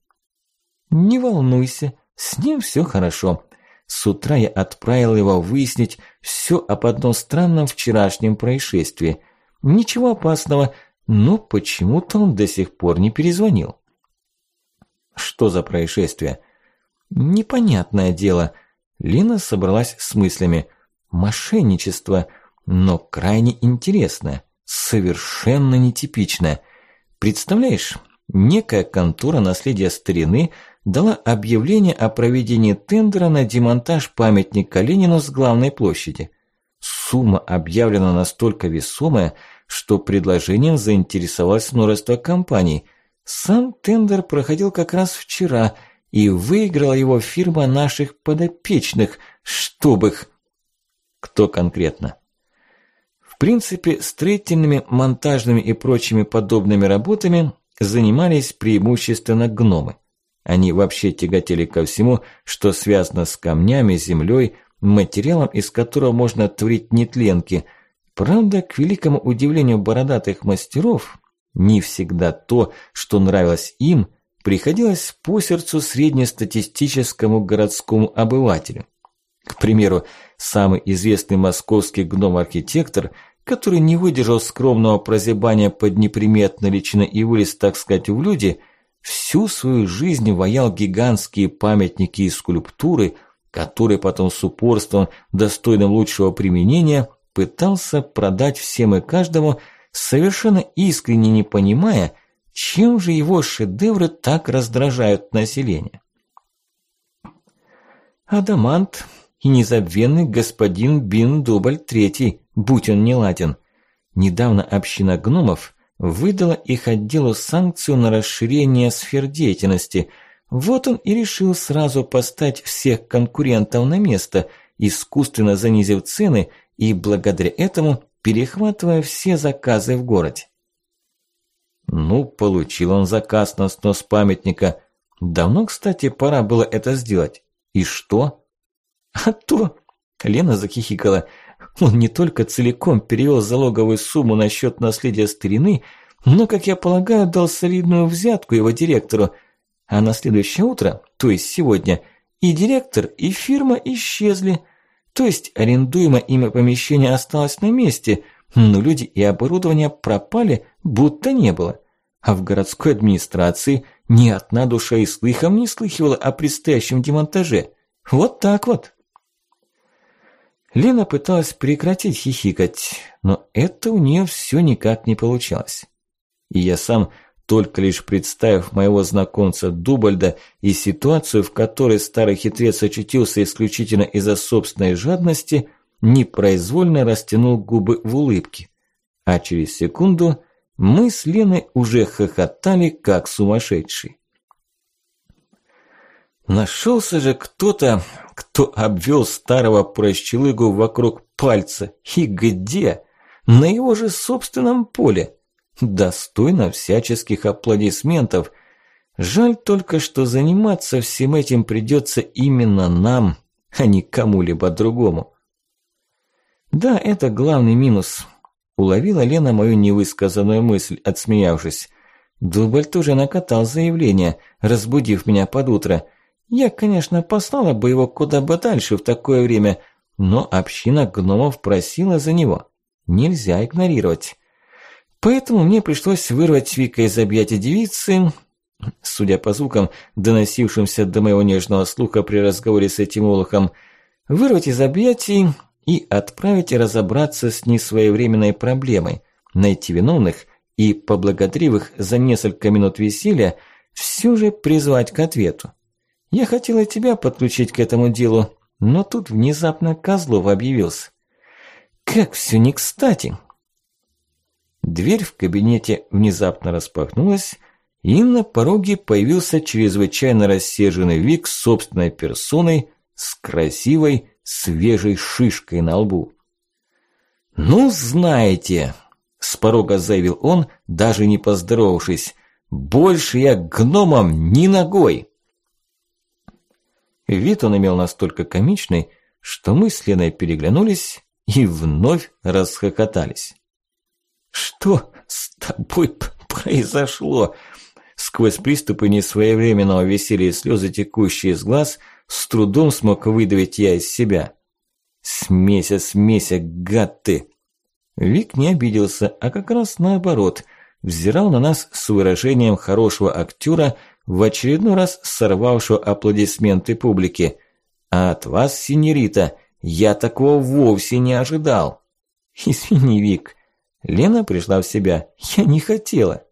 «Не волнуйся, с ним все хорошо. С утра я отправил его выяснить все об одном странном вчерашнем происшествии. Ничего опасного, но почему-то он до сих пор не перезвонил». «Что за происшествие?» «Непонятное дело». Лина собралась с мыслями – Мошенничество, но крайне интересное, совершенно нетипичное. Представляешь, некая контора наследия старины дала объявление о проведении тендера на демонтаж памятника Ленину с главной площади. Сумма объявлена настолько весомая, что предложением заинтересовалось множество компаний. Сам тендер проходил как раз вчера, и выиграла его фирма наших подопечных, чтобы их... Кто конкретно? В принципе, строительными, монтажными и прочими подобными работами занимались преимущественно гномы. Они вообще тяготели ко всему, что связано с камнями, землей, материалом, из которого можно творить нетленки. Правда, к великому удивлению бородатых мастеров, не всегда то, что нравилось им, приходилось по сердцу среднестатистическому городскому обывателю. К примеру, самый известный московский гном-архитектор, который не выдержал скромного прозябания под неприметной личиной и вылез, так сказать, в люди, всю свою жизнь ваял гигантские памятники и скульптуры, которые потом с упорством, достойным лучшего применения, пытался продать всем и каждому, совершенно искренне не понимая, чем же его шедевры так раздражают население. Адамант и незабвенный господин Бин Дубль Третий, будь он не ладен. Недавно община гномов выдала их отделу санкцию на расширение сфер деятельности. Вот он и решил сразу поставить всех конкурентов на место, искусственно занизив цены и благодаря этому перехватывая все заказы в городе. Ну, получил он заказ на снос памятника. Давно, кстати, пора было это сделать. И что? А то, Лена захихикала. Он не только целиком перевел залоговую сумму на счет наследия старины, но, как я полагаю, дал солидную взятку его директору. А на следующее утро, то есть сегодня, и директор, и фирма исчезли. То есть арендуемое ими помещение осталось на месте, но люди и оборудование пропали, будто не было. А в городской администрации ни одна душа и слыхом не слыхивала о предстоящем демонтаже. Вот так вот. Лена пыталась прекратить хихикать, но это у нее все никак не получалось. И я сам, только лишь представив моего знакомца Дубальда и ситуацию, в которой старый хитрец очутился исключительно из-за собственной жадности, непроизвольно растянул губы в улыбке. А через секунду мы с Леной уже хохотали, как сумасшедшие. Нашелся же кто-то, кто обвел старого прощелыгу вокруг пальца. И где? На его же собственном поле. Достойно всяческих аплодисментов. Жаль только, что заниматься всем этим придется именно нам, а не кому-либо другому. Да, это главный минус. Уловила Лена мою невысказанную мысль, отсмеявшись. Дубль тоже накатал заявление, разбудив меня под утро – я, конечно, послала бы его куда бы дальше в такое время, но община гномов просила за него. Нельзя игнорировать. Поэтому мне пришлось вырвать Вика из объятия девицы, судя по звукам, доносившимся до моего нежного слуха при разговоре с этим олухом, вырвать из объятий и отправить разобраться с несвоевременной проблемой, найти виновных и, поблагодарив их за несколько минут веселья, все же призвать к ответу. Я хотела тебя подключить к этому делу, но тут внезапно Козлов объявился. Как все не кстати. Дверь в кабинете внезапно распахнулась, и на пороге появился чрезвычайно рассерженный Вик собственной персоной, с красивой, свежей шишкой на лбу. «Ну, знаете», – с порога заявил он, даже не поздоровавшись, – «больше я гномом ни ногой». Вид он имел настолько комичный, что мы с Леной переглянулись и вновь расхохотались. «Что с тобой произошло?» Сквозь приступы несвоевременного веселья и слезы, текущие из глаз, с трудом смог выдавить я из себя. «Смеся, смеся, гад ты!» Вик не обиделся, а как раз наоборот, взирал на нас с выражением хорошего актера – в очередной раз сорвавшего аплодисменты публики. А от вас, синерита, я такого вовсе не ожидал. *laughs* Извини, Вик. Лена пришла в себя. Я не хотела.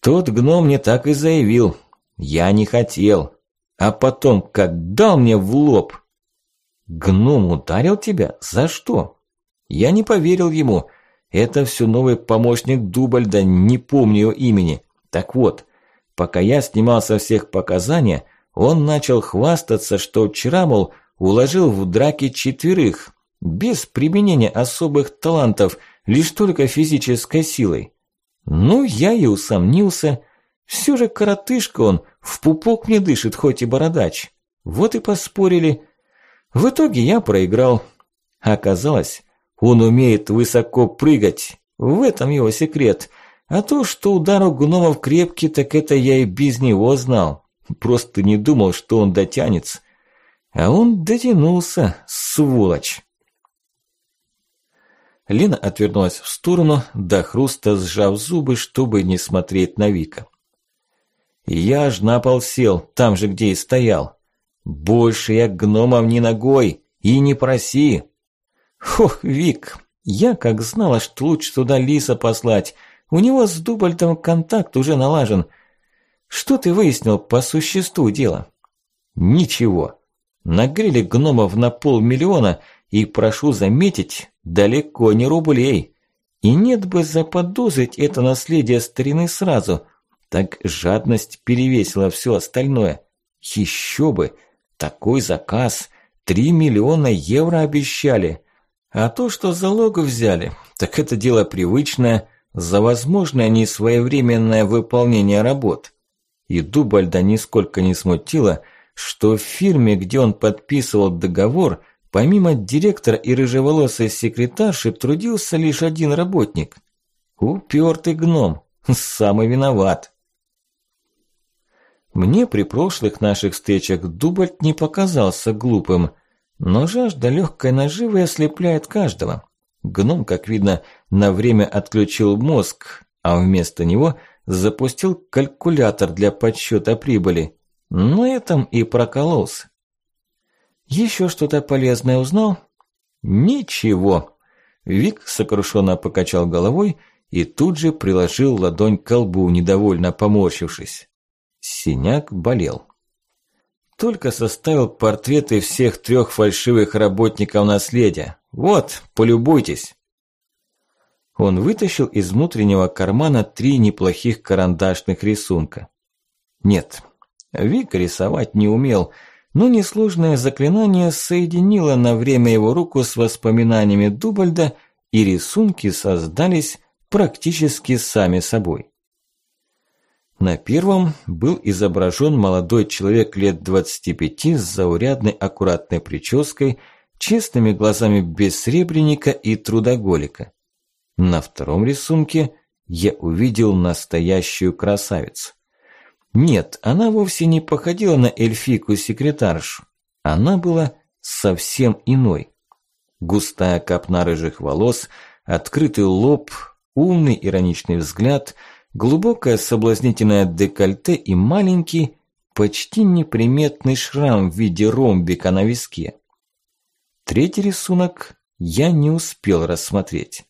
Тот гном мне так и заявил. Я не хотел. А потом, как дал мне в лоб. Гном ударил тебя? За что? Я не поверил ему. Это все новый помощник Дубальда, не помню его имени. Так вот, Пока я снимал со всех показания, он начал хвастаться, что вчера, мол, уложил в драке четверых, без применения особых талантов, лишь только физической силой. Ну, я и усомнился. Все же коротышка он, в пупок не дышит, хоть и бородач. Вот и поспорили. В итоге я проиграл. Оказалось, он умеет высоко прыгать. В этом его секрет. А то, что удар у гномов крепкий, так это я и без него знал. Просто не думал, что он дотянется. А он дотянулся, сволочь. Лена отвернулась в сторону, до хруста сжав зубы, чтобы не смотреть на Вика. Я ж на пол сел, там же, где и стоял. Больше я гномов ни ногой, и не проси. Ох, Вик, я как знала, что лучше туда лиса послать, у него с Дубальтом контакт уже налажен. Что ты выяснил по существу дела? Ничего. Нагрели гномов на полмиллиона и, прошу заметить, далеко не рублей. И нет бы заподозрить это наследие старины сразу. Так жадность перевесила все остальное. Еще бы, такой заказ. Три миллиона евро обещали. А то, что залог взяли, так это дело привычное – за возможное несвоевременное выполнение работ. И Дубальда нисколько не смутило, что в фирме, где он подписывал договор, помимо директора и рыжеволосой секретарши трудился лишь один работник. Упертый гном, самый виноват. Мне при прошлых наших встречах Дубальт не показался глупым, но жажда легкой наживы ослепляет каждого. Гном, как видно, на время отключил мозг, а вместо него запустил калькулятор для подсчета прибыли. На этом и прокололся. Еще что-то полезное узнал? Ничего. Вик сокрушенно покачал головой и тут же приложил ладонь к колбу, недовольно поморщившись. Синяк болел. Только составил портреты всех трех фальшивых работников наследия. Вот, полюбуйтесь. Он вытащил из внутреннего кармана три неплохих карандашных рисунка. Нет, Вик рисовать не умел, но несложное заклинание соединило на время его руку с воспоминаниями Дубальда, и рисунки создались практически сами собой. На первом был изображен молодой человек лет 25 с заурядной аккуратной прической, честными глазами бессребреника и трудоголика. На втором рисунке я увидел настоящую красавицу. Нет, она вовсе не походила на эльфийку-секретаршу. Она была совсем иной. Густая копна рыжих волос, открытый лоб, умный ироничный взгляд, глубокое соблазнительное декольте и маленький, почти неприметный шрам в виде ромбика на виске. Третий рисунок я не успел рассмотреть.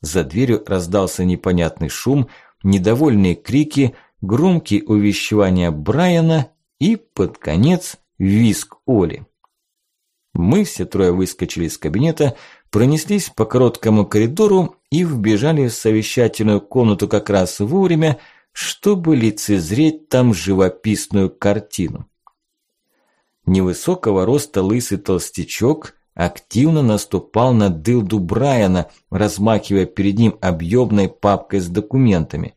За дверью раздался непонятный шум, недовольные крики, громкие увещевания Брайана и, под конец, виск Оли. Мы все трое выскочили из кабинета, пронеслись по короткому коридору и вбежали в совещательную комнату как раз вовремя, чтобы лицезреть там живописную картину. Невысокого роста лысый толстячок активно наступал на дылду Брайана, размахивая перед ним объемной папкой с документами.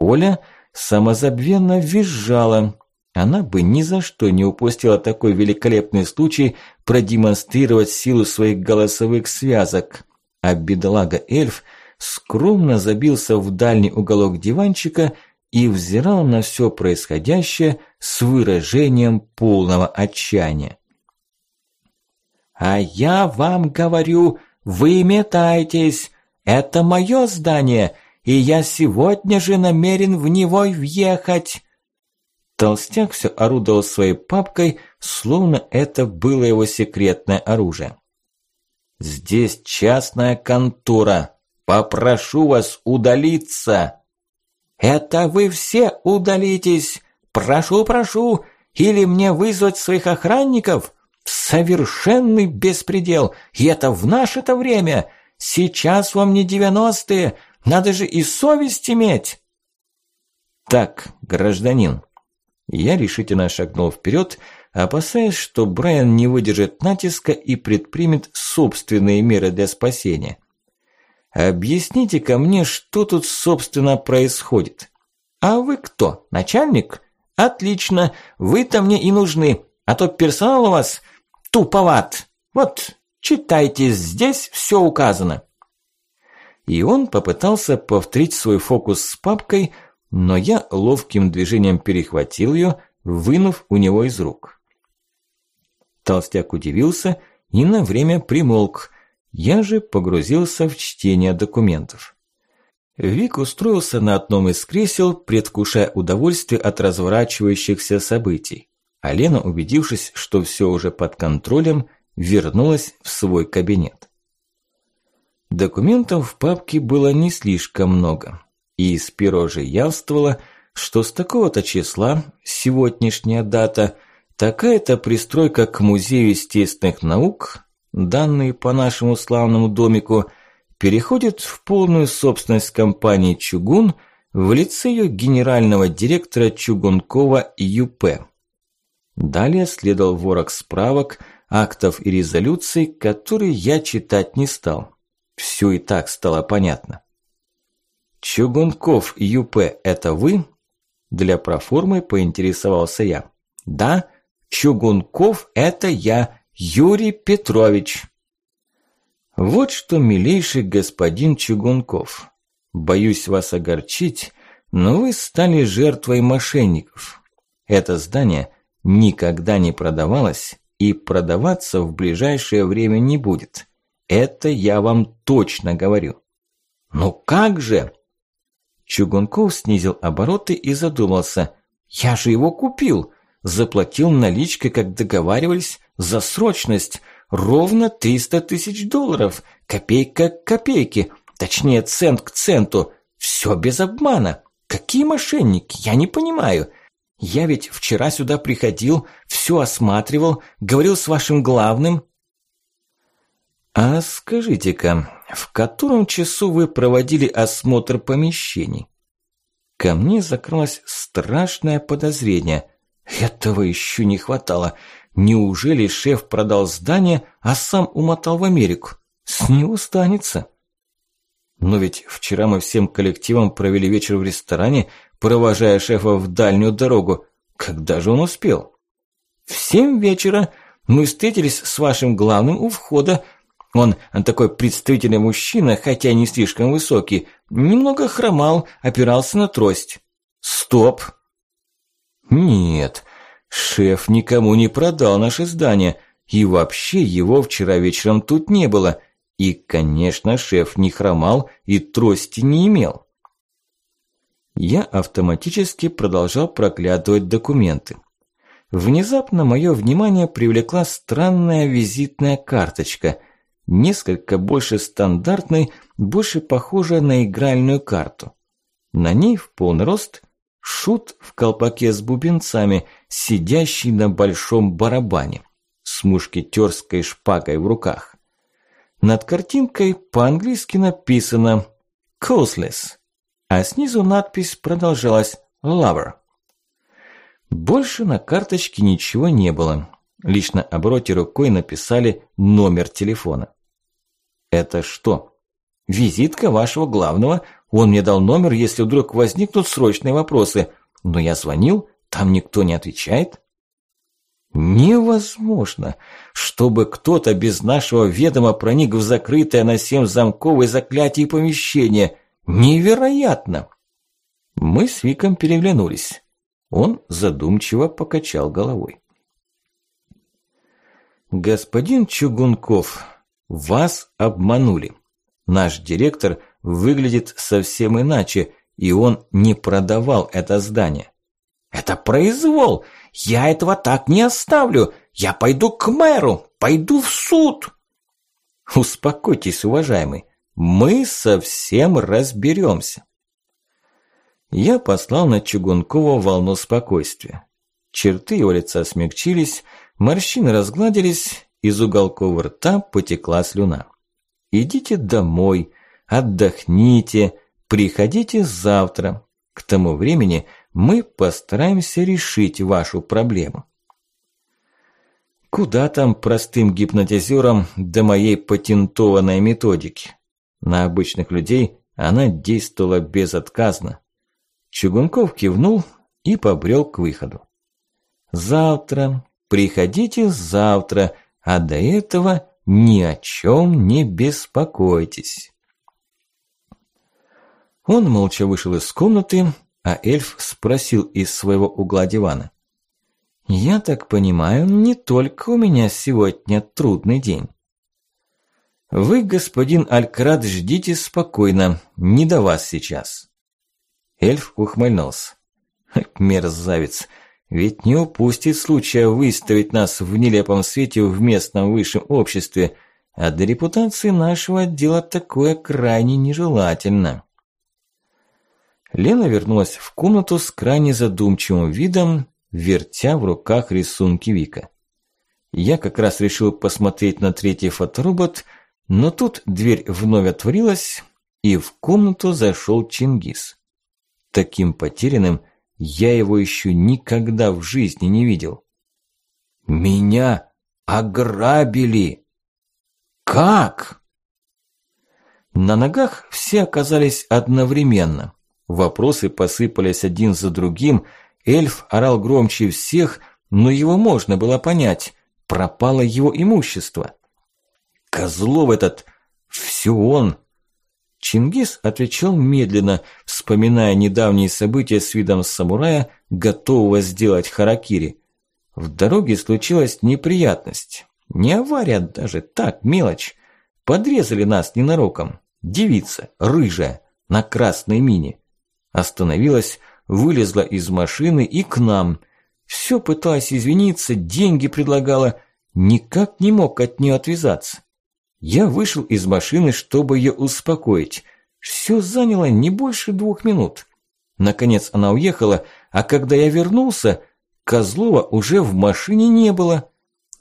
Оля самозабвенно визжала. Она бы ни за что не упустила такой великолепный случай продемонстрировать силу своих голосовых связок. А бедолага-эльф скромно забился в дальний уголок диванчика и взирал на все происходящее с выражением полного отчаяния. «А я вам говорю, вы метайтесь! Это мое здание, и я сегодня же намерен в него въехать!» Толстяк все орудовал своей папкой, словно это было его секретное оружие. «Здесь частная контора. Попрошу вас удалиться!» «Это вы все удалитесь! Прошу, прошу! Или мне вызвать своих охранников? Совершенный беспредел! И это в наше-то время! Сейчас вам не девяностые, надо же и совесть иметь!» «Так, гражданин!» Я решительно шагнул вперед, опасаясь, что Брайан не выдержит натиска и предпримет собственные меры для спасения. объясните ко мне, что тут собственно происходит. А вы кто, начальник? Отлично, вы-то мне и нужны, а то персонал у вас туповат. Вот, читайте, здесь все указано. И он попытался повторить свой фокус с папкой, но я ловким движением перехватил ее, вынув у него из рук. Толстяк удивился и на время примолк. Я же погрузился в чтение документов. Вик устроился на одном из кресел, предвкушая удовольствие от разворачивающихся событий. А Лена, убедившись, что все уже под контролем, вернулась в свой кабинет. Документов в папке было не слишком много, и из перо же явствовало, что с такого-то числа, сегодняшняя дата, такая-то пристройка к Музею естественных наук, данные по нашему славному домику, переходит в полную собственность компании «Чугун» в лице ее генерального директора Чугункова ЮП. Далее следовал ворог справок, актов и резолюций, которые я читать не стал. Все и так стало понятно. «Чугунков ЮП – это вы?» Для проформы поинтересовался я. «Да, Чугунков – это я, Юрий Петрович. Вот что, милейший господин Чугунков, боюсь вас огорчить, но вы стали жертвой мошенников. Это здание никогда не продавалось и продаваться в ближайшее время не будет. Это я вам точно говорю. Ну как же? Чугунков снизил обороты и задумался. Я же его купил. Заплатил наличкой, как договаривались, за срочность. Ровно 300 тысяч долларов. Копейка к копейке. Точнее, цент к центу. Все без обмана. Какие мошенники? Я не понимаю. Я ведь вчера сюда приходил, все осматривал, говорил с вашим главным. А скажите-ка, в котором часу вы проводили осмотр помещений? Ко мне закрылось страшное подозрение. Этого еще не хватало. Неужели шеф продал здание, а сам умотал в Америку? С него станется. Но ведь вчера мы всем коллективом провели вечер в ресторане, провожая шефа в дальнюю дорогу. Когда же он успел? В семь вечера мы встретились с вашим главным у входа. Он, такой представительный мужчина, хотя не слишком высокий, немного хромал, опирался на трость. Стоп! Нет, Шеф никому не продал наше здание, и вообще его вчера вечером тут не было. И, конечно, шеф не хромал и трости не имел. Я автоматически продолжал проглядывать документы. Внезапно мое внимание привлекла странная визитная карточка, несколько больше стандартной, больше похожая на игральную карту. На ней в полный рост Шут в колпаке с бубенцами, сидящий на большом барабане, с мушкетерской шпагой в руках. Над картинкой по-английски написано «Coastless», а снизу надпись продолжалась «Lover». Больше на карточке ничего не было. Лишь на обороте рукой написали номер телефона. «Это что? Визитка вашего главного он мне дал номер, если вдруг возникнут срочные вопросы. Но я звонил, там никто не отвечает. Невозможно, чтобы кто-то без нашего ведома проник в закрытое на семь замков и заклятие помещение. Невероятно! Мы с Виком переглянулись. Он задумчиво покачал головой. Господин Чугунков, вас обманули. Наш директор – выглядит совсем иначе, и он не продавал это здание. «Это произвол! Я этого так не оставлю! Я пойду к мэру! Пойду в суд!» «Успокойтесь, уважаемый, мы совсем разберемся!» Я послал на Чугункова волну спокойствия. Черты его лица смягчились, морщины разгладились, из уголков рта потекла слюна. «Идите домой», отдохните, приходите завтра. К тому времени мы постараемся решить вашу проблему. Куда там простым гипнотизерам до моей патентованной методики? На обычных людей она действовала безотказно. Чугунков кивнул и побрел к выходу. Завтра, приходите завтра, а до этого ни о чем не беспокойтесь. Он молча вышел из комнаты, а эльф спросил из своего угла дивана. «Я так понимаю, не только у меня сегодня трудный день». «Вы, господин Алькрат, ждите спокойно, не до вас сейчас». Эльф ухмыльнулся. «Мерзавец, ведь не упустит случая выставить нас в нелепом свете в местном высшем обществе, а для репутации нашего отдела такое крайне нежелательно». Лена вернулась в комнату с крайне задумчивым видом, вертя в руках рисунки Вика. Я как раз решил посмотреть на третий фоторобот, но тут дверь вновь отворилась, и в комнату зашел Чингис. Таким потерянным я его еще никогда в жизни не видел. «Меня ограбили!» «Как?» На ногах все оказались одновременно. Вопросы посыпались один за другим. Эльф орал громче всех, но его можно было понять. пропало его имущество. Козлов этот, все он. Чингис отвечал медленно, вспоминая недавние события с видом самурая, готового сделать харакири. В дороге случилась неприятность. Не авария даже, так, мелочь. Подрезали нас ненароком. Девица, рыжая, на красной мине. Остановилась, вылезла из машины и к нам. Все пыталась извиниться, деньги предлагала. Никак не мог от нее отвязаться. Я вышел из машины, чтобы ее успокоить. Все заняло не больше двух минут. Наконец она уехала, а когда я вернулся, Козлова уже в машине не было.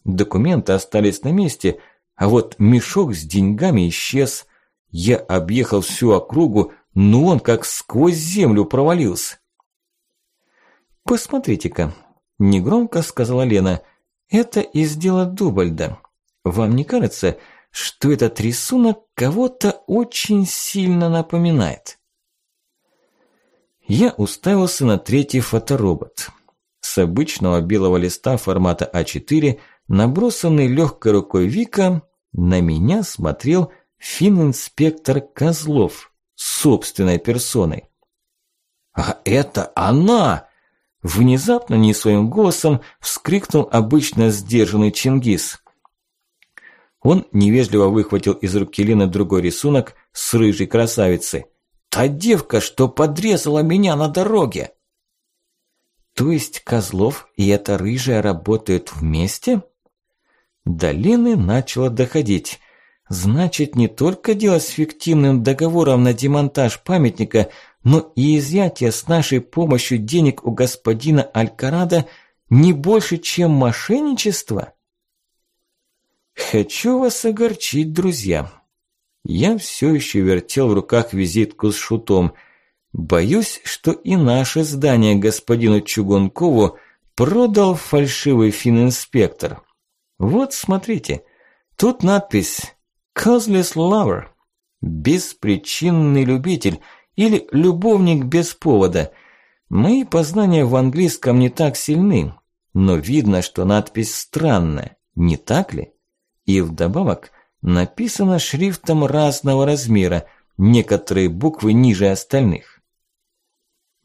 Документы остались на месте, а вот мешок с деньгами исчез. Я объехал всю округу, но он как сквозь землю провалился. «Посмотрите-ка», – негромко сказала Лена, – «это из дела Дубальда. Вам не кажется, что этот рисунок кого-то очень сильно напоминает?» Я уставился на третий фоторобот. С обычного белого листа формата А4, набросанный легкой рукой Вика, на меня смотрел финн-инспектор Козлов собственной персоной. «А это она!» Внезапно не своим голосом вскрикнул обычно сдержанный Чингис. Он невежливо выхватил из руки Лены другой рисунок с рыжей красавицей. «Та девка, что подрезала меня на дороге!» «То есть Козлов и эта рыжая работают вместе?» До Лены начало доходить. Значит, не только дело с фиктивным договором на демонтаж памятника, но и изъятие с нашей помощью денег у господина Алькарада не больше, чем мошенничество? Хочу вас огорчить, друзья. Я все еще вертел в руках визитку с шутом. Боюсь, что и наше здание господину Чугункову продал фальшивый финн-инспектор. Вот смотрите, тут надпись «Causeless Lover» – «Беспричинный любитель» или «любовник без повода». Мои познания в английском не так сильны, но видно, что надпись странная, не так ли? И вдобавок написано шрифтом разного размера, некоторые буквы ниже остальных.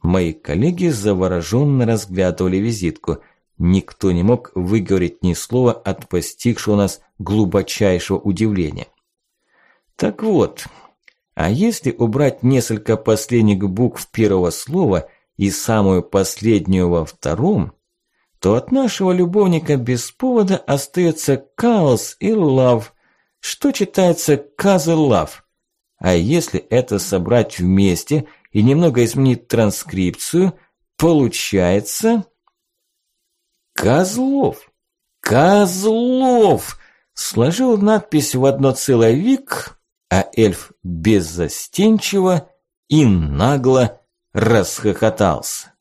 Мои коллеги завороженно разглядывали визитку. Никто не мог выговорить ни слова от постигшего нас глубочайшего удивления. Так вот, а если убрать несколько последних букв первого слова и самую последнюю во втором, то от нашего любовника без повода остается «Chaos» и «Love», что читается «Cousin Love». А если это собрать вместе и немного изменить транскрипцию, получается... «Козлов! Козлов!» Сложил надпись в одно целое вик а эльф беззастенчиво и нагло расхохотался.